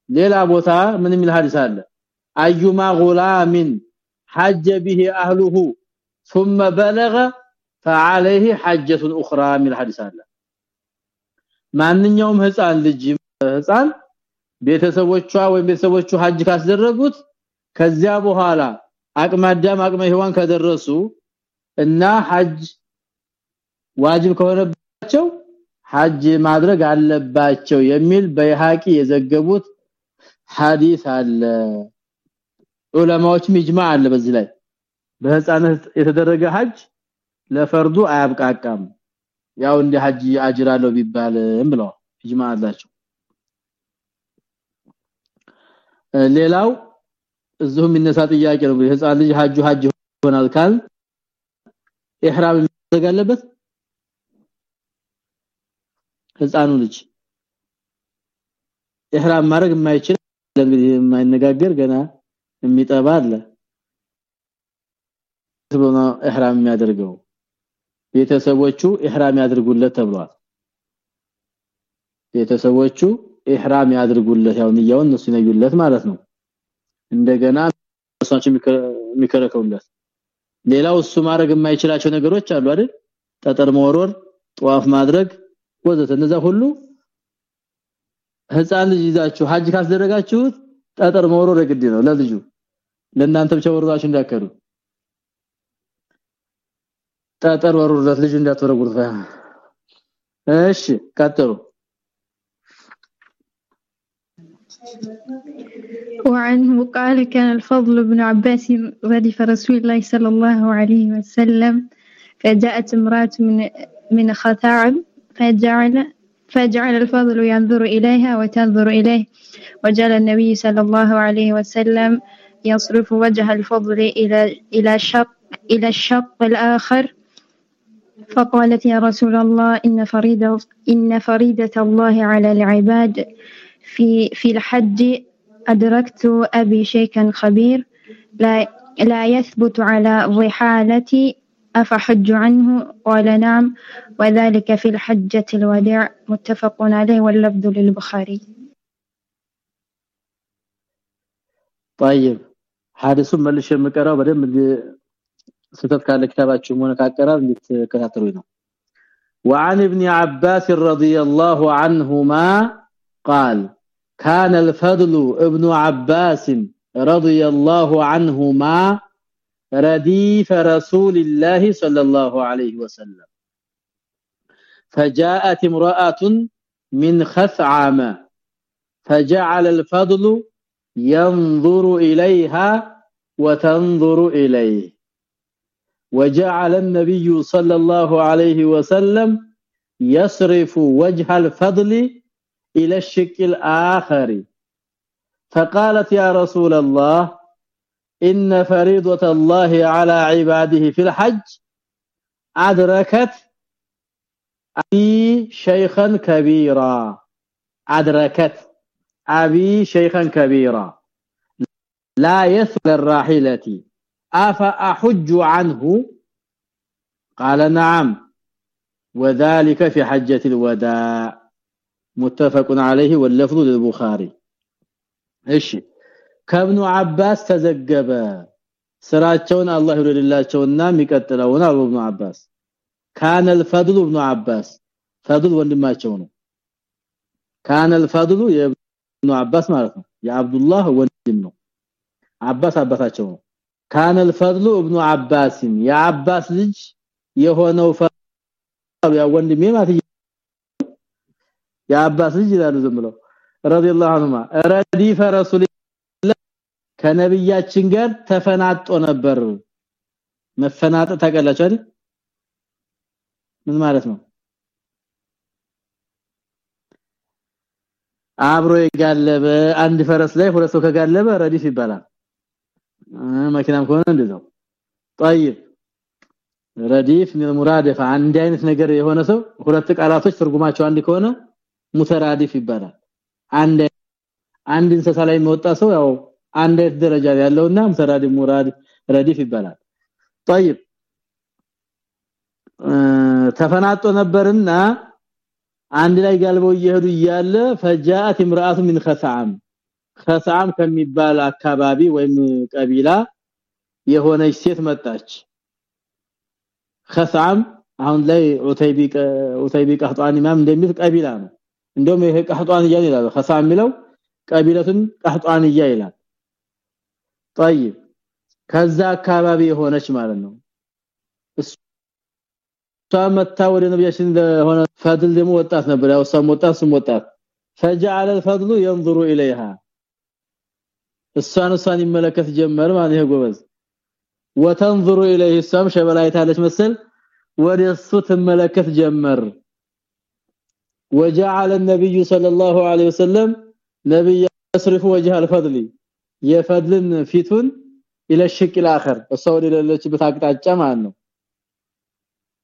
ሌላ ቦታ ምን የሚል ሐዲስ አለ አዩማ ጉላሚን حج به اهله ثم بلغ فعليه حجه اخرى من الحديث አለ ማንኛውም ህፃን ልጅ ህፃን ቤተሰቦቿ ወይም ቤተሰቦቹ ሐጅ ካስደረጉት ከዚያ በኋላ አቅመ አዳም አቅመ ሔዋን ከደረሱ እና ሐጅ ዋጅብ ከሆነባቸው ሐጅ ማድረግ አለባቸው የሚል በይሃቂ የዘገቡት ሐዲስ አለ። ዑለማዎች ምጅማ አለ በዚህ ላይ። በህፃነት የተደረገ ሐጅ ለፈርዱ አያብቃቃም። ያው እንደ ሐጅ አጅራለው ቢባልም ብለው ኢጅማ አላቸው። ሌላው እዚሁ የሚነሳ ጥያቄ ነው። ህፃን ልጅ ሐጁ ሐጅ ይሆናል ካል ኢህራም አለበት ህፃኑ ልጅ ኢህራም ማድረግ የማይችል እንግዲህ የማይነጋገር ገና የሚጠባ አለ። ስለሆነ ኢህራም የሚያደርገው። ቤተሰቦቹ ኢህራም ያድርጉለት ተብሏል። ቤተሰቦቹ ኢህራም ያድርጉለት ያው ንያውን እነሱ ይነዩለት ማለት ነው። እንደገና እሷቸው የሚከረከውለት ሌላው እሱ ማድረግ የማይችላቸው ነገሮች አሉ አይደል? ጠጠር መወርወር ጧፍ ማድረግ ወዘተ እነዛ ሁሉ ህፃን ልጅ ይዛችሁ ሐጅ ካስደረጋችሁት ጠጠር መወርወር ግድ ነው ለልጁ ለእናንተ ብቻ ወርዳችሁ እንዳከሩ ጠጠር ወሩለት ልጅ እንዳትወረጉት እሺ ቀጥሉ وعنه قال كان الفضل بن عباس ردف رسول الله صلى الله عليه وسلم فجاءت امرأة من من خثاعب فجعل فجعل الفضل ينظر إليها وتنظر إليه. وجعل النبي صلى الله عليه وسلم يصرف وجه الفضل إلى إلى الشق إلى الشق الآخر. فقالت يا رسول الله إن فريدة إن فريدة الله على العباد في في الحج أدركت أبي شيخا خبير لا لا يثبت على ضحالتي أفحج عنه؟ قال نعم. وذلك في الحجة الوداع متفق عليه واللفظ للبخاري طيب حادث ملش المقراء بدم ስተት ካለ ክታባችሁ ሆነ ካቀራር እንድትከታተሉኝ ነው وعن ابن عباس رضي الله عنهما قال كان الفضل ابن عباس رضي الله عنهما رديف رسول الله صلى الله عليه وسلم فجاءت امرأة من خثعم فجعل الفضل ينظر إليها وتنظر إليه. وجعل النبي صلى الله عليه وسلم يصرف وجه الفضل إلى الشق الآخر. فقالت يا رسول الله إن فريضة الله على عباده في الحج أدركت ابي شيخا كبيرا ادركت ابي شيخا كبيرا لا يثل الراحله افاحج عنه قال نعم وذلك في حجه الوداع متفق عليه واللفظ للبخاري እሺ ከብኑ አባስ ተዘገበ ስራቸውን አላህ ይወደድላቸውና የሚቀጥለውን አሉ ኢብኑ አባስ ካነ الفضل ابن عباس ፈድል ወንድማቸው ነው ካነ الفضل የኢብኑ አባስ ማለት ነው የአብዱላህ ወንድም ነው አባስ አባታቸው ነው ካነ الفضل ابن عباس የአባስ ልጅ የሆነው ያ ወንድሜ ማለት የአባስ ልጅ ይላሉ ዝም ብለው ረዲየላሁ ዐንሁማ ረዲፈ ረሱል ከነብያችን ጋር ተፈናጦ ነበር መፈናጠ ታቀላችሁ አይደል ምን ማለት ነው አብሮ የጋለበ አንድ ፈረስ ላይ ሁለት ሰው ከጋለበ ረዲፍ ይባላል መኪናም ከሆነ እንደዛው طيب ረዲፍ ሙራደፍ አንድ አይነት ነገር የሆነ ሰው ሁለት ቃላቶች ትርጉማቸው አንድ ከሆነ ሙተራዲፍ ይባላል አንድ አንድ እንስሳ ላይ የሚወጣ ሰው ያው አንድ አይነት ደረጃ ያለውና ሙተራዲፍ ሙራድ ረዲፍ ይባላል طيب ተፈናጦ ነበርና አንድ ላይ ጋልበው እየሄዱ እያለ ፈጃአት امراه من خثعم خثعم ከሚባል አካባቢ ወይም ቀቢላ የሆነች ሴት መጣች خثعم አሁን ላይ ዑተይቢ ዑተይቢ ቀህጣን ኢማም እንደሚል ቀቢላ ነው እንደውም ይሄ ቀህጣን ይያል ይላል خثعم የሚለው ቀቢለቱን ቀህጣን ይላል طيب ከዛ አካባቢ የሆነች ማለት ነው መታ ወደ ነብያችን ሆነ ፈድል ደግሞ ወጣት ነበር ያው ሰም ወጣት ስም ወጣት فجعل الفضل ينظر اليها እሷን እሷን ይመለከት ጀመር ማለት ይሄ ጎበዝ وتنظر اليه السم ሸበላይታለች መሰል ወደሱ ትመለከት ጀመር وجعل النبي صلى الله عليه وسلم نبي يصرف وجه الفضل የፈድልን ፊቱን الى الشق الاخر እሷ ወደ ሌለችበት አቅጣጫ ማለት ነው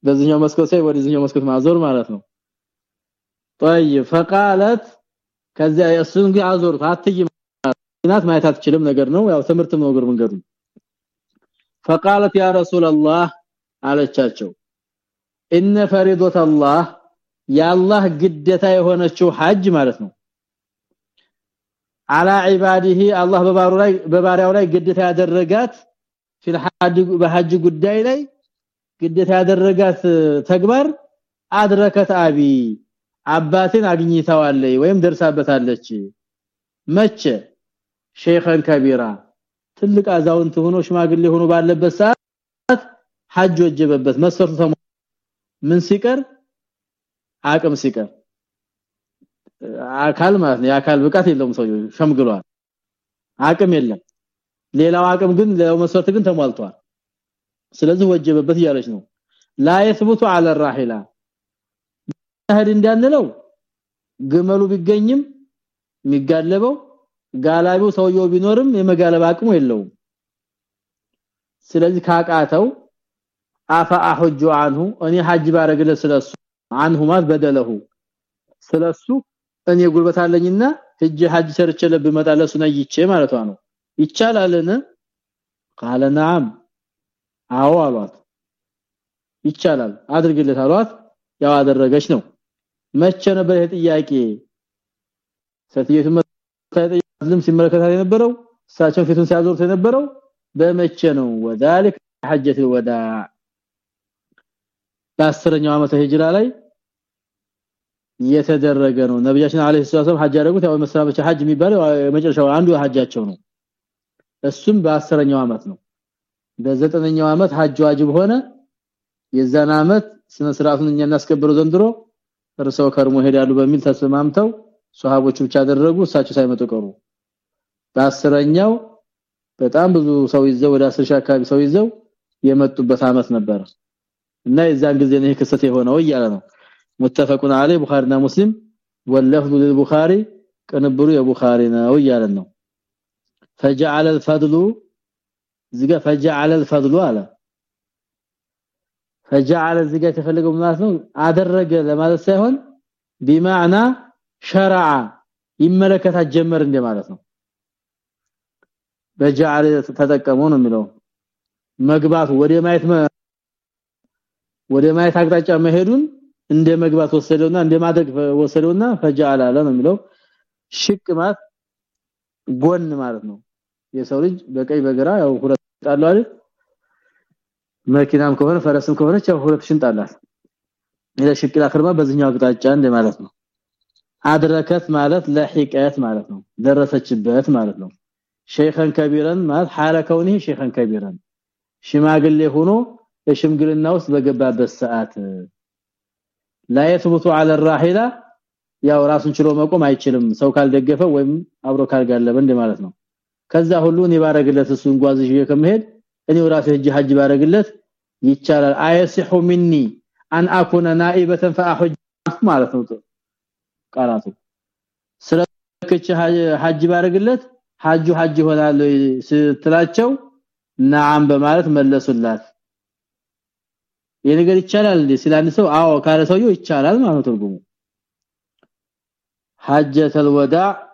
በዚህኛው መስኮት ሳይ ወደዚህኛው መስኮት ማዞር ማለት ነው طيب فقالت ከዚያ እሱን ግን አዞሩት አትይ ናት ማየት አትችልም ነገር ነው ያው ትምህርት ነው ነገር መንገዱ فقالت يا رسول الله አለቻቸው ان فريضه الله የአላህ ግዴታ የሆነችው ሐጅ ማለት ነው على عباده الله በባሩ ላይ በባሪያው ላይ ግዴታ ያደረጋት في الحج በሐጅ ጉዳይ ላይ ግዴታ ያደረጋት ተግባር አድረከት አቢ አባቴን አግኝታዋለች ወይም ደርሳበታለች። መቼ? ሼኸን ከቢራ። ትልቅ አዛውንት ሆኖ ሽማግሌ ሆኖ ባለበት ሰዓት ሐጅ ወጀበበት። መስፈርቱ ምን ሲቀር? አቅም ሲቀር። አካል ማለት ነው። የአካል ብቃት የለውም ሰው ሸምግሏል። አቅም የለም። ሌላው አቅም ግን ሌላው መስፈርት ግን ተሟልቷል ስለዚህ ወጀበበት እያለች ነው ላ يثبت على الراحله ሄድ እንዳንለው ግመሉ ቢገኝም የሚጋለበው ጋላቢው ሰውየው ቢኖርም የመጋለብ አቅሙ የለውም ስለዚህ ካቃተው አፋ አሁጁ አንሁ እኔ ሐጅ ባረግለ ስለሱ አንሁ ማለት በደለሁ ስለሱ እኔ ጉልበት አለኝና ሂጅ ሐጅ ሰርቼ ለብመጣ ለሱ ነይቼ ማለቷ ነው ይቻላልን قال نعم አዎ አሏት። ይቻላል አድርግለት አሏት። ያው አደረገች ነው። መቼ ነበር ይሄ ጥያቄ? ሰትየቱ መታየት ሲመለከታት የነበረው? እሳቸው ፊቱን ሲያዞሩት የነበረው? በመቼ ነው? ወዳልክ ሐጀት ወዳ። በአስረኛው ዓመተ ሂጅራ ላይ የተደረገ ነው። ነብያችን አለይሂ ሰላም ሐጅ ያደረጉት ያው መሰናበቻ ሐጅ የሚባለው የመጨረሻው አንዱ ሐጃቸው ነው። እሱም በአስረኛው ዓመት ነው በዘጠነኛው ዓመት ሐጅ ዋጅብ ሆነ የዛን ዓመት ስነ ስርዓቱን እኛ እናስከብረው ዘንድሮ እርሰው ከርሞ ሄዳሉ በሚል ተስማምተው ሷሃቦቹ ብቻ አደረጉ እሳቸው ሳይመጡ ቀሩ በአስረኛው በጣም ብዙ ሰው ይዘው ወደ 10 ሺህ አካባቢ ሰው ይዘው የመጡበት አመት ነበር እና የዛን ጊዜ ነው ክስተት የሆነው እያለ ነው متفقون عليه ቡኻሪና ሙስሊም واللفظ للبخاري ቅንብሩ የቡኻሪ ነው እያለ ነው فجعل الفضل ዝጋ فجعل الفضل አለ فجعل ዝጋ የተፈለገው ማለት ነው አደረገ ለማለት ሳይሆን بمعنى شرع ይመለከታት ጀመር እንደማለት ነው በጃለ ተጠቀሙ ነው የሚለው መግባት ወደ ማየት ወደ ማየት አቅጣጫ መሄዱን እንደ መግባት ወሰደውና እንደ ማድረግ ወሰደውና ፈጃለ አለ ነው የሚለው ሽቅ ማለት ጎን ማለት ነው የሰው ልጅ በቀይ በግራ ያው ሁለት ጣሉ አይደል መኪናም ከሆነ ፈረስም ከሆነች ያው ሁለት ሽንጣላት ይለ ሽቅላ አክርማ በዚህኛው አቅጣጫ እንደ ማለት ነው አድረከት ማለት ለሂቀት ማለት ነው ደረሰችበት ማለት ነው ሸይኸን ከቢረን ማለት ሐለ ከውኒ ሸይኸን ከቢረን ሽማግሌ ሆኖ በሽምግልና ውስጥ በገባበት ሰዓት لا يثبت على الراحله ያው ራሱን ችሎ መቆም አይችልም ሰው ካልደገፈ ወይም አብሮ ካልጋለበ እንደማለት ነው ከዛ ሁሉ እኔ ባረግለት እሱን ጓዝሽ ከመሄድ እኔ ራሴ ሂጅ ሐጅ ባረግለት ይቻላል አይሲሁ ሚኒ አን አኩነ ናኢበተን ፈአሁጅ ማለት ነው ቃላቱ ስለከች ሐጅ ባረግለት ሐጁ ሐጅ ይሆናል ስትላቸው ነዓም በማለት መለሱላት የነገር ይቻላል እንዴ ስለአንድ ሰው አዎ ካለ ሰውየው ይቻላል ማለት ትርጉሙ حجه الوداع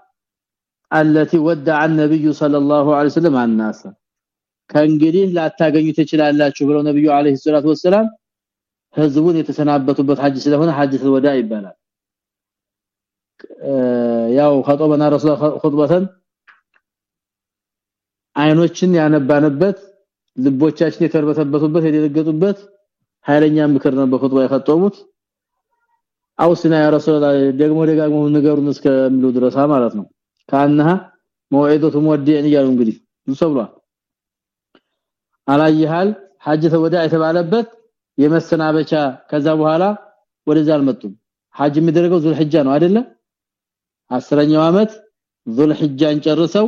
التي ودع النبي صلى الله عليه وسلم الناس. ከእንግዲህ ላታገኙ ትችላላችሁ ብለው ነብዩ አለይሂ ሰላቱ ወሰለም ህዝቡን የተሰናበቱበት ሐጅ ስለሆነ ሐጅ ወዳ ይባላል። ያው خطبنا رسول خطبه አይኖችን ያነባንበት ልቦቻችን የተርበተበቱበት የደረገጡበት ኃይለኛ ምክር ነው በኹጥባ የፈጠሙት አውስና ያ ረሱላህ ደግሞ ደጋግሞ ንገሩን እስከሚሉ ድረሳ ማለት ነው። ካንها መውዒደቱ ሙወዲዕን ይያሉ እንግዲህ ይሰብሏል አላየሃል ሐጅ ተወዳ የተባለበት የመሰናበቻ ከዛ በኋላ ወደዛ አልመጡም። ሐጅ የሚደረገው ዙልሂጃ ነው አይደለ? አስረኛው አመት ዙልሂጃን ጨርሰው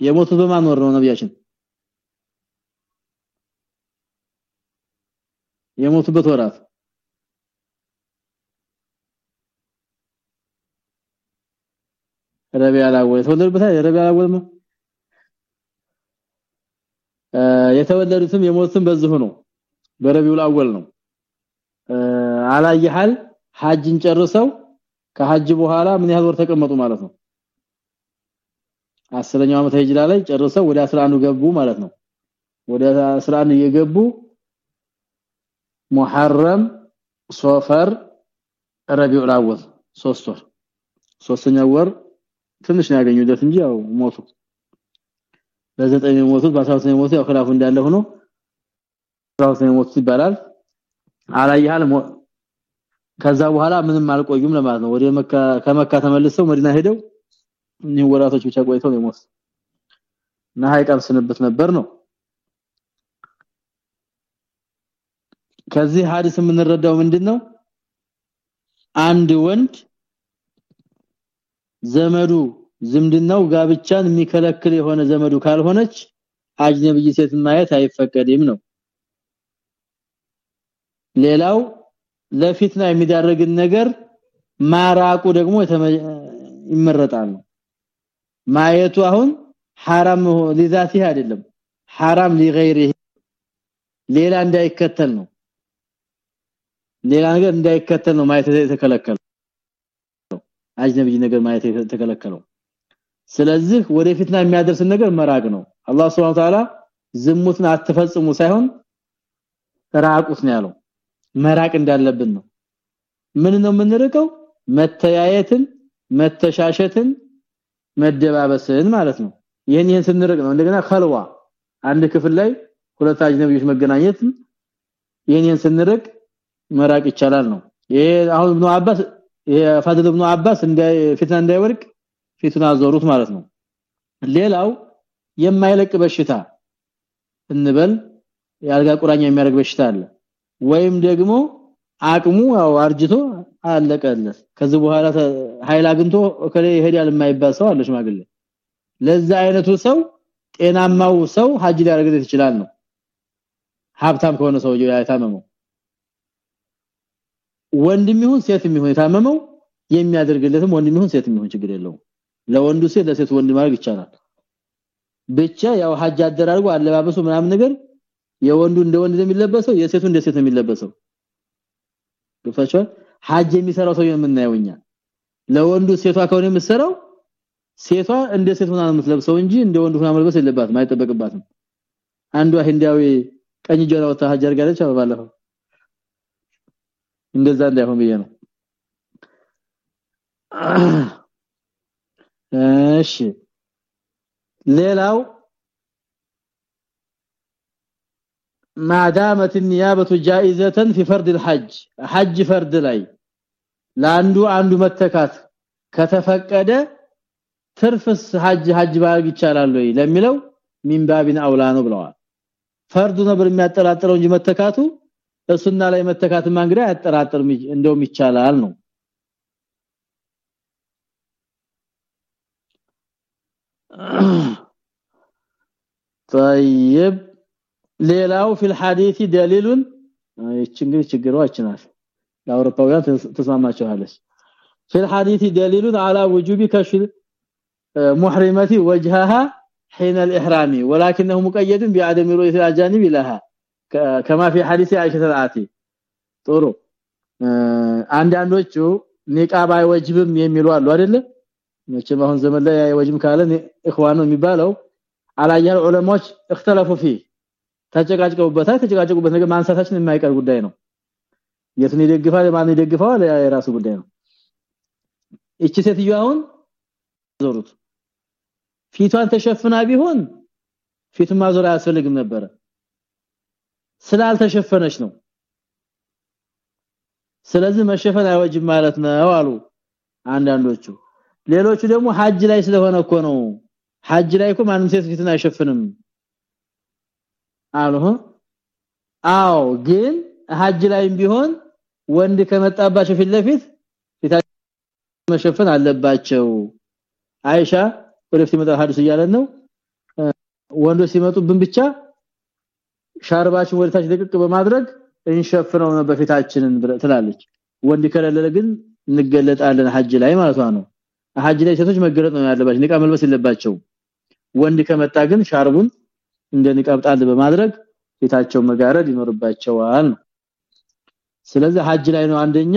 የሞቱት በማን ወር ነው ነብያችን የሞቱበት ወራት ረቢያ አላወል የተወለዱበት ረቢያ አላወል ነው የተወለዱትም የሞቱትም በዚሁ ነው። በረቢው አወል ነው። አላየሃል? ሐጅን ጨርሰው ከሐጅ በኋላ ምን ያህል ወር ተቀመጡ ማለት ነው? አስረኛው ዓመት ሂጅራ ላይ ጨርሰው ወደ 11 ገቡ ማለት ነው። ወደ 11 እየገቡ ሙሐረም ሶፈር ረቢዑል አወል ሶስት ወር። ሶስተኛው ወር ትንሽ ነው ያገኙበት እንጂ ያው ሞቱ። በዘጠኝ የሞቱት በ12 የሞቱ ያው ኺላፉ እንዳለ ሆኖ 12 የሞቱት ይባላል። አላየሃል ከዛ በኋላ ምንም አልቆዩም ለማለት ነው። ወደ መካ ከመካ ተመልሰው መዲና ሄደው እኒህ ወራቶች ብቻ ቆይተው ነው የሞቱት። እና ሀይቀም ነበር ነው። ከዚህ ሐዲስ የምንረዳው ምንድነው? አንድ ወንድ ዘመዱ ዝምድናው ጋብቻን የሚከለክል የሆነ ዘመዱ ካልሆነች አጅነብይ ሴት ማየት አይፈቀድም ነው ሌላው ለፊትና የሚዳረግን ነገር ማራቁ ደግሞ ይመረጣል ማየቱ አሁን حرام لذاته አይደለም حرام لغيره ሌላ እንዳይከተል ነው ሌላ ነገር እንዳይከተል ነው ማየት የተከለከለው አጅነብይ ነገር ማየት የተከለከለው። ስለዚህ ወደፊትና የሚያደርስ ነገር መራቅ ነው። አላህ Subhanahu Ta'ala ዝሙትን አትፈጽሙ ሳይሆን ራቁት ነው ያለው። መራቅ እንዳለብን ነው። ምን ነው የምንርቀው? መተያየትን መተሻሸትን መደባበስን ማለት ነው። ይሄን ይሄን ስንርቅ ነው። እንደገና ከልዋ አንድ ክፍል ላይ ሁለት አጅነቢዮች መገናኘት የኔን ስንርቅ መራቅ ይቻላል ነው። ይሄ አሁን ኢብኑ አባስ የፋድል ኢብኑ አባስ እንዳይ ፊትና እንዳይወርቅ ፊቱን አዞሩት ማለት ነው። ሌላው የማይለቅ በሽታ እንበል ያልጋ ቁራኛ የሚያደርግ በሽታ አለ። ወይም ደግሞ አቅሙ ያው አርጅቶ አለቀለት። ከዚህ በኋላ ኃይል አግኝቶ ከለ ይሄዳል የማይባል ሰው አለ ሽማግሌ። ለዛ አይነቱ ሰው ጤናማው ሰው ሀጅ ሊያደርግለት ይችላል ነው። ሀብታም ከሆነ ሰው ያታመመው ወንድም ይሁን ሴትም ይሁን የታመመው የሚያደርግለትም ወንድም ይሁን ሴትም ይሁን ችግር የለውም። ለወንዱ ሴት ለሴት ወንድ ማድረግ ይቻላል። ብቻ ያው ሀጅ አደራርጎ አለባበሱ ምናምን ነገር የወንዱ እንደ ወንድ የሚለበሰው የሴቱ እንደ ሴት የሚለበሰው። ገብታችኋል? ሀጅ የሚሰራው ሰው የምናየውኛ ለወንዱ ሴቷ ከሆነ የምትሰራው ሴቷ እንደ ሴት ሆና ነው የምትለብሰው እንጂ እንደ ወንዱ ሆና መልበስ የለባትም አይጠበቅባትም። አንዷ ህንዳዊ ቀኝ ጆሮ ወጣ ሀጅ አርጋለች ባለፈው እንደዛ እንዳይሆን ብዬ ነው እሺ ሌላው ما دامت النيابه جائزه في فرض الحج حج فرض ላይ ለአንዱ አንዱ መተካት ከተፈቀደ ትርፍስ ሐጅ ሐጅ ባግ ይቻላል ወይ ለሚለው ሚንባቢን አውላ ነው ብለዋል ፈርዱ ነበር የሚያጠራጥረው እንጂ መተካቱ እሱና ላይ መተካት ማንግራ ያጠራጥር እንደውም ይቻላል ነው طيب ሌላው في الحديث دليل ችግር ችግሮች ናቸው ለአውሮፓውያን ተስማማቸዋለች في الحديث دليل على وجوب كشف محرمه وجهها حين الاحرام ولكنه مقيد بعدم رؤيه الاجانب لها كما في حديث عائشه الاتي ጥሩ አንዳንዶቹ ኒቃብ አይወጅብም የሚሉ አሉ አይደለ መቼም አሁን ዘመን ላይ አይወጅም ካለ ኢኽዋኑ የሚባለው አላያል ዑለማዎች اختلفوا فيه ተጨቃጭቀውበታል ተጨቃጭቀውበት ነገር ማንሳታችን የማይቀር ጉዳይ ነው የቱን ይደግፋል ማን ይደግፋል የራሱ ጉዳይ ነው እቺ ሴትዮ አሁን ዞሩት ፊቷን ተሸፍና ቢሆን ፊቱን ማዞር አያስፈልግም ነበር ስላልተሸፈነች ነው። ስለዚህ መሸፈን አይወጅም ማለት ነው አሉ አንዳንዶቹ። ሌሎቹ ደግሞ ሐጅ ላይ ስለሆነ እኮ ነው። ሐጅ ላይ እኮ ማንም ሴት ፊትን አይሸፍንም አሉ። አዎ ግን ሐጅ ላይም ቢሆን ወንድ ከመጣባቸው ፊት ለፊት መሸፈን አለባቸው። አይሻ ወደፊት መጣ ሐዲስ እያለን ነው። ወንዶች ሲመጡብን ብቻ ሻርባችን ወደታች ደቅቅ በማድረግ እንሸፍነው ነው በፊታችንን ትላለች ወንድ ከሌለ ግን እንገለጣለን ሐጅ ላይ ማለት ነው ሐጅ ላይ ሴቶች መገለጥ ነው ያለባቸው ንቃብ መልበስ የለባቸው ወንድ ከመጣ ግን ሻርቡን እንደ ንቃብ ጣል በማድረግ ፊታቸው መጋረድ ይኖርባቸዋል ስለዚህ ሐጅ ላይ ነው አንደኛ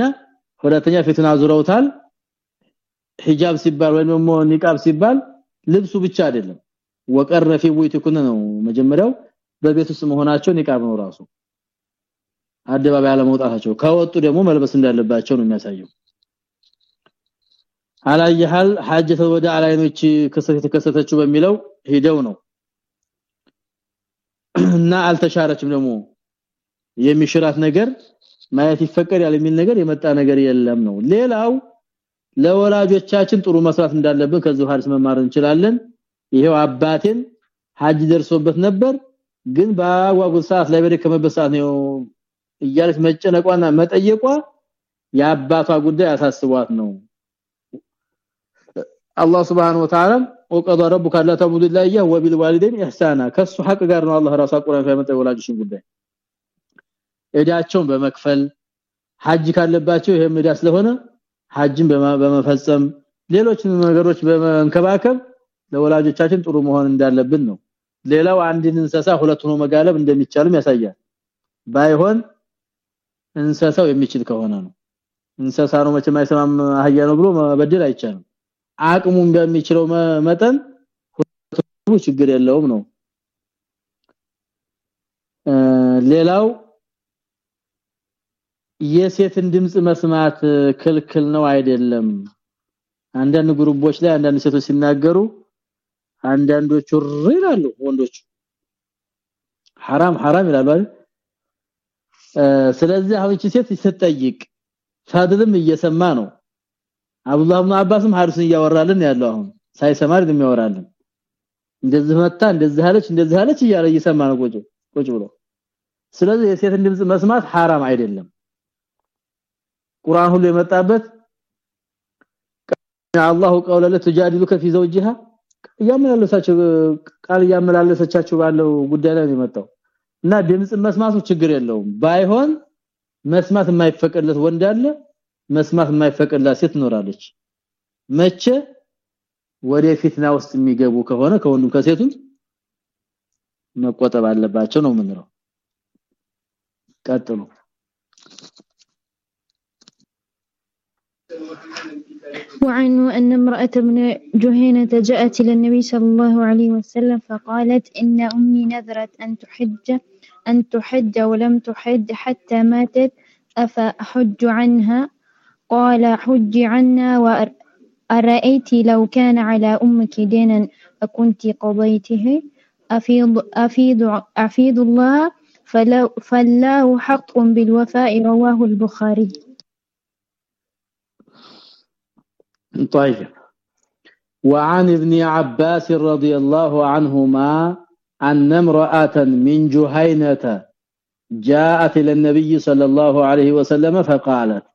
ሁለተኛ ፊትን አዙረውታል ሂጃብ ሲባል ወይም ደግሞ ኒቃብ ሲባል ልብሱ ብቻ አይደለም ወቀረ في بيوتكن ነው መጀመሪያው በቤት ውስጥ መሆናቸው ኒቃብ ነው ራሱ አደባባይ አለመውጣታቸው ከወጡ ደግሞ መልበስ እንዳለባቸው ነው የሚያሳየው። አላየሃል ሐጀተ ወዳ አላይኖች ክስተት የተከሰተችው በሚለው ሄደው ነው። እና አልተሻረችም ደግሞ። የሚሽራት ነገር ማየት ይፈቀዳል የሚል ነገር የመጣ ነገር የለም ነው። ሌላው ለወላጆቻችን ጥሩ መስራት እንዳለብን ከዚህ ሐዲስ መማር እንችላለን። ይሄው አባቴን ሐጅ ደርሶበት ነበር ግን በአጓጉል ሰዓት ላይ በደከመበት ሰዓት ነው እያለች መጨነቋና መጠየቋ የአባቷ ጉዳይ አሳስቧት ነው አላህ Subhanahu Wa Ta'ala وقضى ربك الا تعبدوا الا اياه وبالوالدين احسانا ከሱ ሐቅ ጋር ነው አላህ ራሱ ቁርአን ያመጣው የወላጆችን ጉዳይ እዳቸውን በመክፈል ሐጅ ካለባቸው ይሄ እዳ ስለሆነ ሐጅን በመፈጸም ሌሎችን ነገሮች በመንከባከብ ለወላጆቻችን ጥሩ መሆን እንዳለብን ነው ሌላው አንድን እንሰሳ ሁለት ሆኖ መጋለብ እንደሚቻልም ያሳያል። ባይሆን እንሰሳው የሚችል ከሆነ ነው። እንሰሳ ነው መቼም አይሰማም አህያ ነው ብሎ መበደል አይቻልም። አቅሙን በሚችለው መጠን ሁሉ ችግር የለውም ነው። ሌላው የሴትን ድምጽ መስማት ክልክል ነው አይደለም። አንዳንድ ግሩፖች ላይ አንዳንድ ሴቶች ሲናገሩ አንዳንዶቹ ይላሉ ወንዶች حرام حرام ይላል አይደል ስለዚህ አሁን እቺ ሴት ስትጠይቅ ፋድልም እየሰማ ነው አብዱላህ ኢብኑ አባስም ሐዲስን እያወራልን ያለው አሁን ሳይሰማ አይደል የሚያወራልን እንደዚህ መጣ እንደዚህ አለች እንደዚህ አለች እያለ እየሰማ ነው ቁጭ ቁጭ ብሎ ስለዚህ የሴትን ድምጽ መስማት حرام አይደለም ቁርአን ሁሉ የመጣበት አላሁ ቀውለ ለተጃዲሉከ في زوجها ያመላለሳቸው ቃል ያመላለሰቻቸው ባለው ጉዳይ ላይ ነው የመጣው። እና ድምጽ መስማቱ ችግር የለውም። ባይሆን መስማት የማይፈቀድለት ወንድ አለ መስማት የማይፈቀድላት ሴት ትኖራለች። መቼ? ወደ ፊትና ውስጥ የሚገቡ ከሆነ ከወንዱም ከሴቱም መቆጠብ አለባቸው ነው የምንለው። ቀጥሉ وعنه أن امرأة من جهينة جاءت إلى النبي صلى الله عليه وسلم فقالت إن أمي نذرت أن تحج أن تحج ولم تحج حتى ماتت أفأحج عنها؟ قال حج عنا وأرأيت لو كان على أمك دينا أكنت قضيته؟ أفيض, أفيض, أفيض الله فالله حق بالوفاء رواه البخاري. طيب. وعن ابن عباس رضي الله عنهما أن امرأة من جهينة جاءت إلى النبي صلى الله عليه وسلم فقالت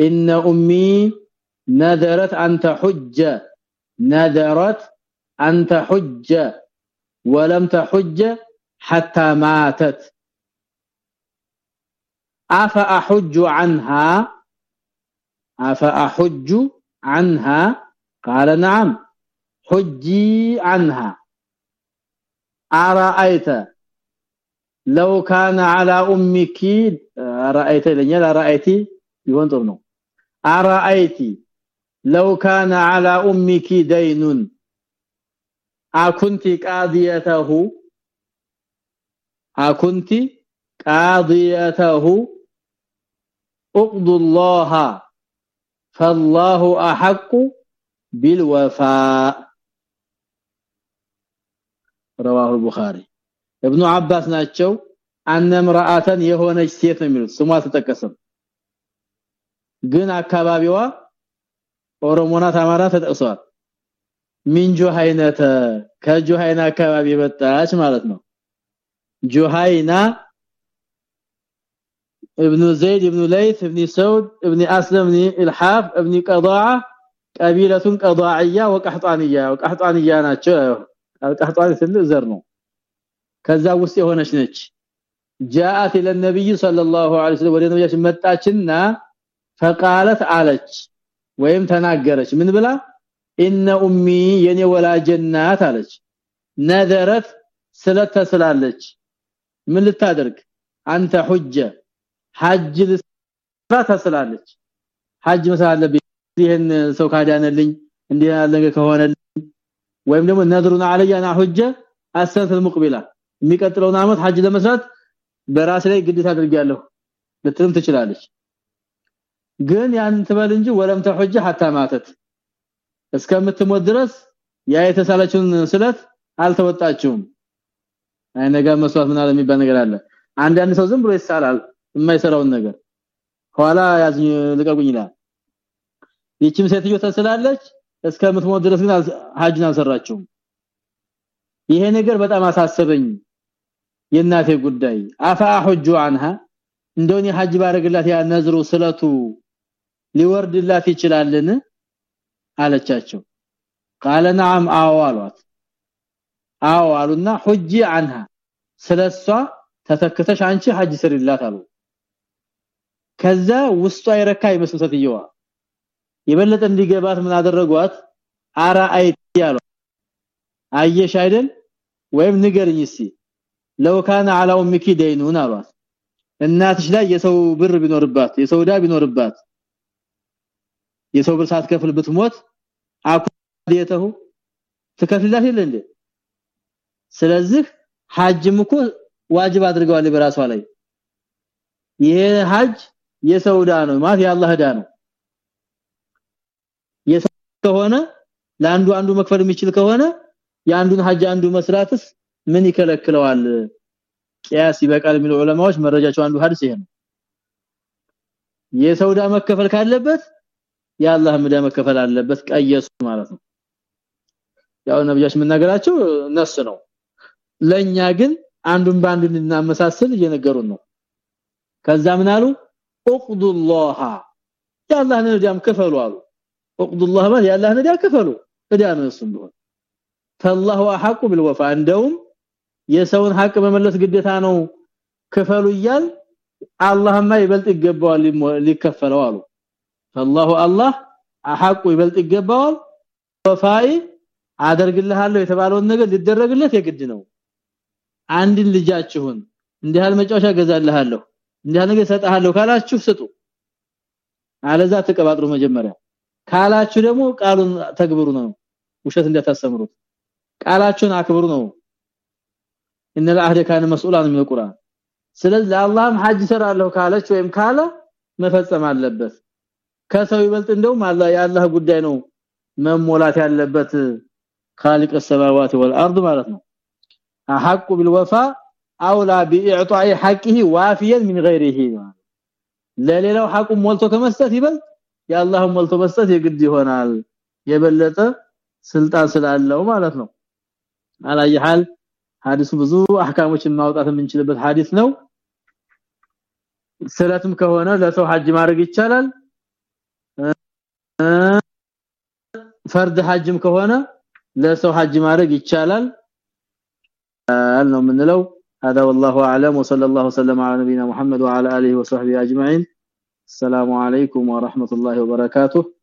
إن أمي نذرت أن تحج نذرت أن تحج ولم تحج حتى ماتت. أفأحج عنها؟ أفأحج عنها؟ قال نعم. حجي عنها. أرأيت؟ لو كان على أمك أرأيت لن لا رأيتي يكون طبنو أرأيت؟ لو كان على أمك دين أكنت قاضيته؟ أكنت قاضيته. اقضوا الله فالله احق بالوفاء رواه البخاري ابن عباس ናቸው አነ ምራአተን የሆነች ሴት ነው የሚሉት ስሟ ተጠቀሰም ግን አካባቢዋ ኦሮሞና ታማራ ተጠቅሷል ሚን ጁሃይነተ ከጁሃይና አካባቢ የመጣች ማለት ነው ጁሃይና ابن زيد ابن ليث ابن سود ابن اسلم ابن الحاف ابن قضاعه قبيله قضاعيه وقحطانيه وقحطانيه ናቸው ቀህጧን ስል ዘር ነው ከዛ ውስጥ የሆነች ነች جاءت الى النبي صلى الله عليه وسلم ወደ ነብያችን መጣችና فقالت አለች ወይም ተናገረች ምን ብላ ان امي የኔ ወላጀናት አለች ነዘረት ስለተስላለች ምን ልታደርግ አንተ ሁጀ ሐጅ ልስራ ተስላለች ሐጅ መስራት አለብኝ። ሰው ካዳነልኝ እንዲህ ከሆነልኝ ወይም ደግሞ ነድሩን አለያና ሁጀ አሰንተ المقبله የሚቀጥለውን አመት ሐጅ ለመስራት በራስ ላይ ግዴታ አድርጊያለሁ ልትልም ትችላለች። ግን ያን ትበል እንጂ ወለም ተሁጀ hatta ማተት። እስከምትሞት ድረስ ያ የተሳለችውን ስለት አልተወጣችውም። አይ ነገ መስዋዕት ምናለ የሚባል ነገር አለ። አንዳንድ ሰው ዝም ብሎ ይሳላል። የማይሰራውን ነገር ኋላ ያዝኝ ልቀቁኝ ይላል ይቺም ሴትዮ ተስላለች እስከምትሞት ድረስ ግን ሐጅን አልሰራችውም ይሄ ነገር በጣም አሳሰበኝ የእናቴ ጉዳይ አፋ አሁጁ عنها እንደውኒ ሐጅ ባረግላት ያ ነዝሩ ስለቱ ሊወርድላት ይችላልን አለቻቸው قال نعم አዎ አሏት አዎ አሉና ሁጂ عنها ስለሷ ተተክተሽ አንቺ ሐጅ ስሪላት አሉ ከዛ ውስጧ የረካ ይመስል ሴትየዋ። የበለጠ እንዲገባት ምን አደረጓት? አራአይት ያለው አየሽ አይደል? ወይም ንገርኝ ለው ካን አላ ኡምኪ ደይኑን አሏት። እናትሽ ላይ የሰው ብር ቢኖርባት የሰው ዳ ቢኖርባት የሰው ብር ሳትከፍል ብትሞት አኩዲየተሁ ትከፍልላት የለ እንዴ? ስለዚህ ሐጅም እኮ ዋጅብ አድርገዋል በራሷ ላይ። ይሄ ሐጅ የሰው ዳ ነው። ማለት የአላህ ዳ ነው። የሰው ከሆነ ለአንዱ አንዱ መክፈል የሚችል ከሆነ የአንዱን ሐጅ አንዱ መስራትስ ምን ይከለክለዋል? ቂያስ ይበቃል የሚሉ ዑለማዎች መረጃቸው አንዱ ሐዲስ ይሄ ነው። የሰውዳ መከፈል ካለበት የአላህ ምዳ መከፈል አለበት። ቀየሱ ማለት ነው። ያው ነብያችን መናገራቸው ነስ ነው። ለኛ ግን አንዱን ባንዱ እንድናመሳስል እየነገሩን ነው። ከዛ ምን አሉ ኡቅዱላህ የአላህ ነዳም ከፈሉ አሉ ኡቅዱላህ ማለት የአላህ ነዳ ከፈሉ እዳ ነው እሱም ቢሆን ፈላሁ አሐቁ بالوفا እንደውም የሰውን ሐቅ መመለስ ግዴታ ነው ከፈሉ ይያል አላህማ ይበልጥ ይገባዋል ሊከፈለው አሉ ፈላሁ አላህ አሐቁ ይበልጥ ይገባዋል ወፋይ አደርግልሃለሁ የተባለውን ነገር ሊደረግለት የግድ ነው አንድን ልጃችሁን እንዲህ ያህል መጫወቻ ገዛልሃለሁ እንዲህ ያህል ነገር ሰጣለሁ ካላችሁ ስጡ አለዛ ተቀባጥሩ መጀመሪያ ካላችሁ ደግሞ ቃሉን ተግብሩ ነው ውሸት እንዳታስተምሩት ቃላችሁን አክብሩ ነው ان العهد كان مسؤولا من القران ስለዚህ ለአላህም ሐጅ ሰራለሁ ካለች ወይም ካለ መፈጸም አለበት ከሰው ይበልጥ እንደውም አላህ የአላህ ጉዳይ ነው መሞላት ያለበት خالق السماوات والارض ማለት ነው حق بالوفاء اولى باعطاء حقه وافيا من غيره ለሌላው ሐቁ ሞልቶ ከመስጠት ይበልጥ የአላህም ሞልቶ መስጠት የግድ ይሆናል የበለጠ ስልጣን ስላለው ማለት ነው አላየሃል ሐዲሱ ብዙ አህካሞችን ማውጣት የምንችልበት ሐዲስ ነው ስለትም ከሆነ ለሰው ሐጅ ማድረግ ይቻላል ፈርድ ሐጅም ከሆነ ለሰው ሐጅ ማድረግ ይቻላል ነው የምንለው هذا والله أعلم وصلى الله وسلم على نبينا محمد وعلى آله وصحبه أجمعين. السلام عليكم ورحمة الله وبركاته.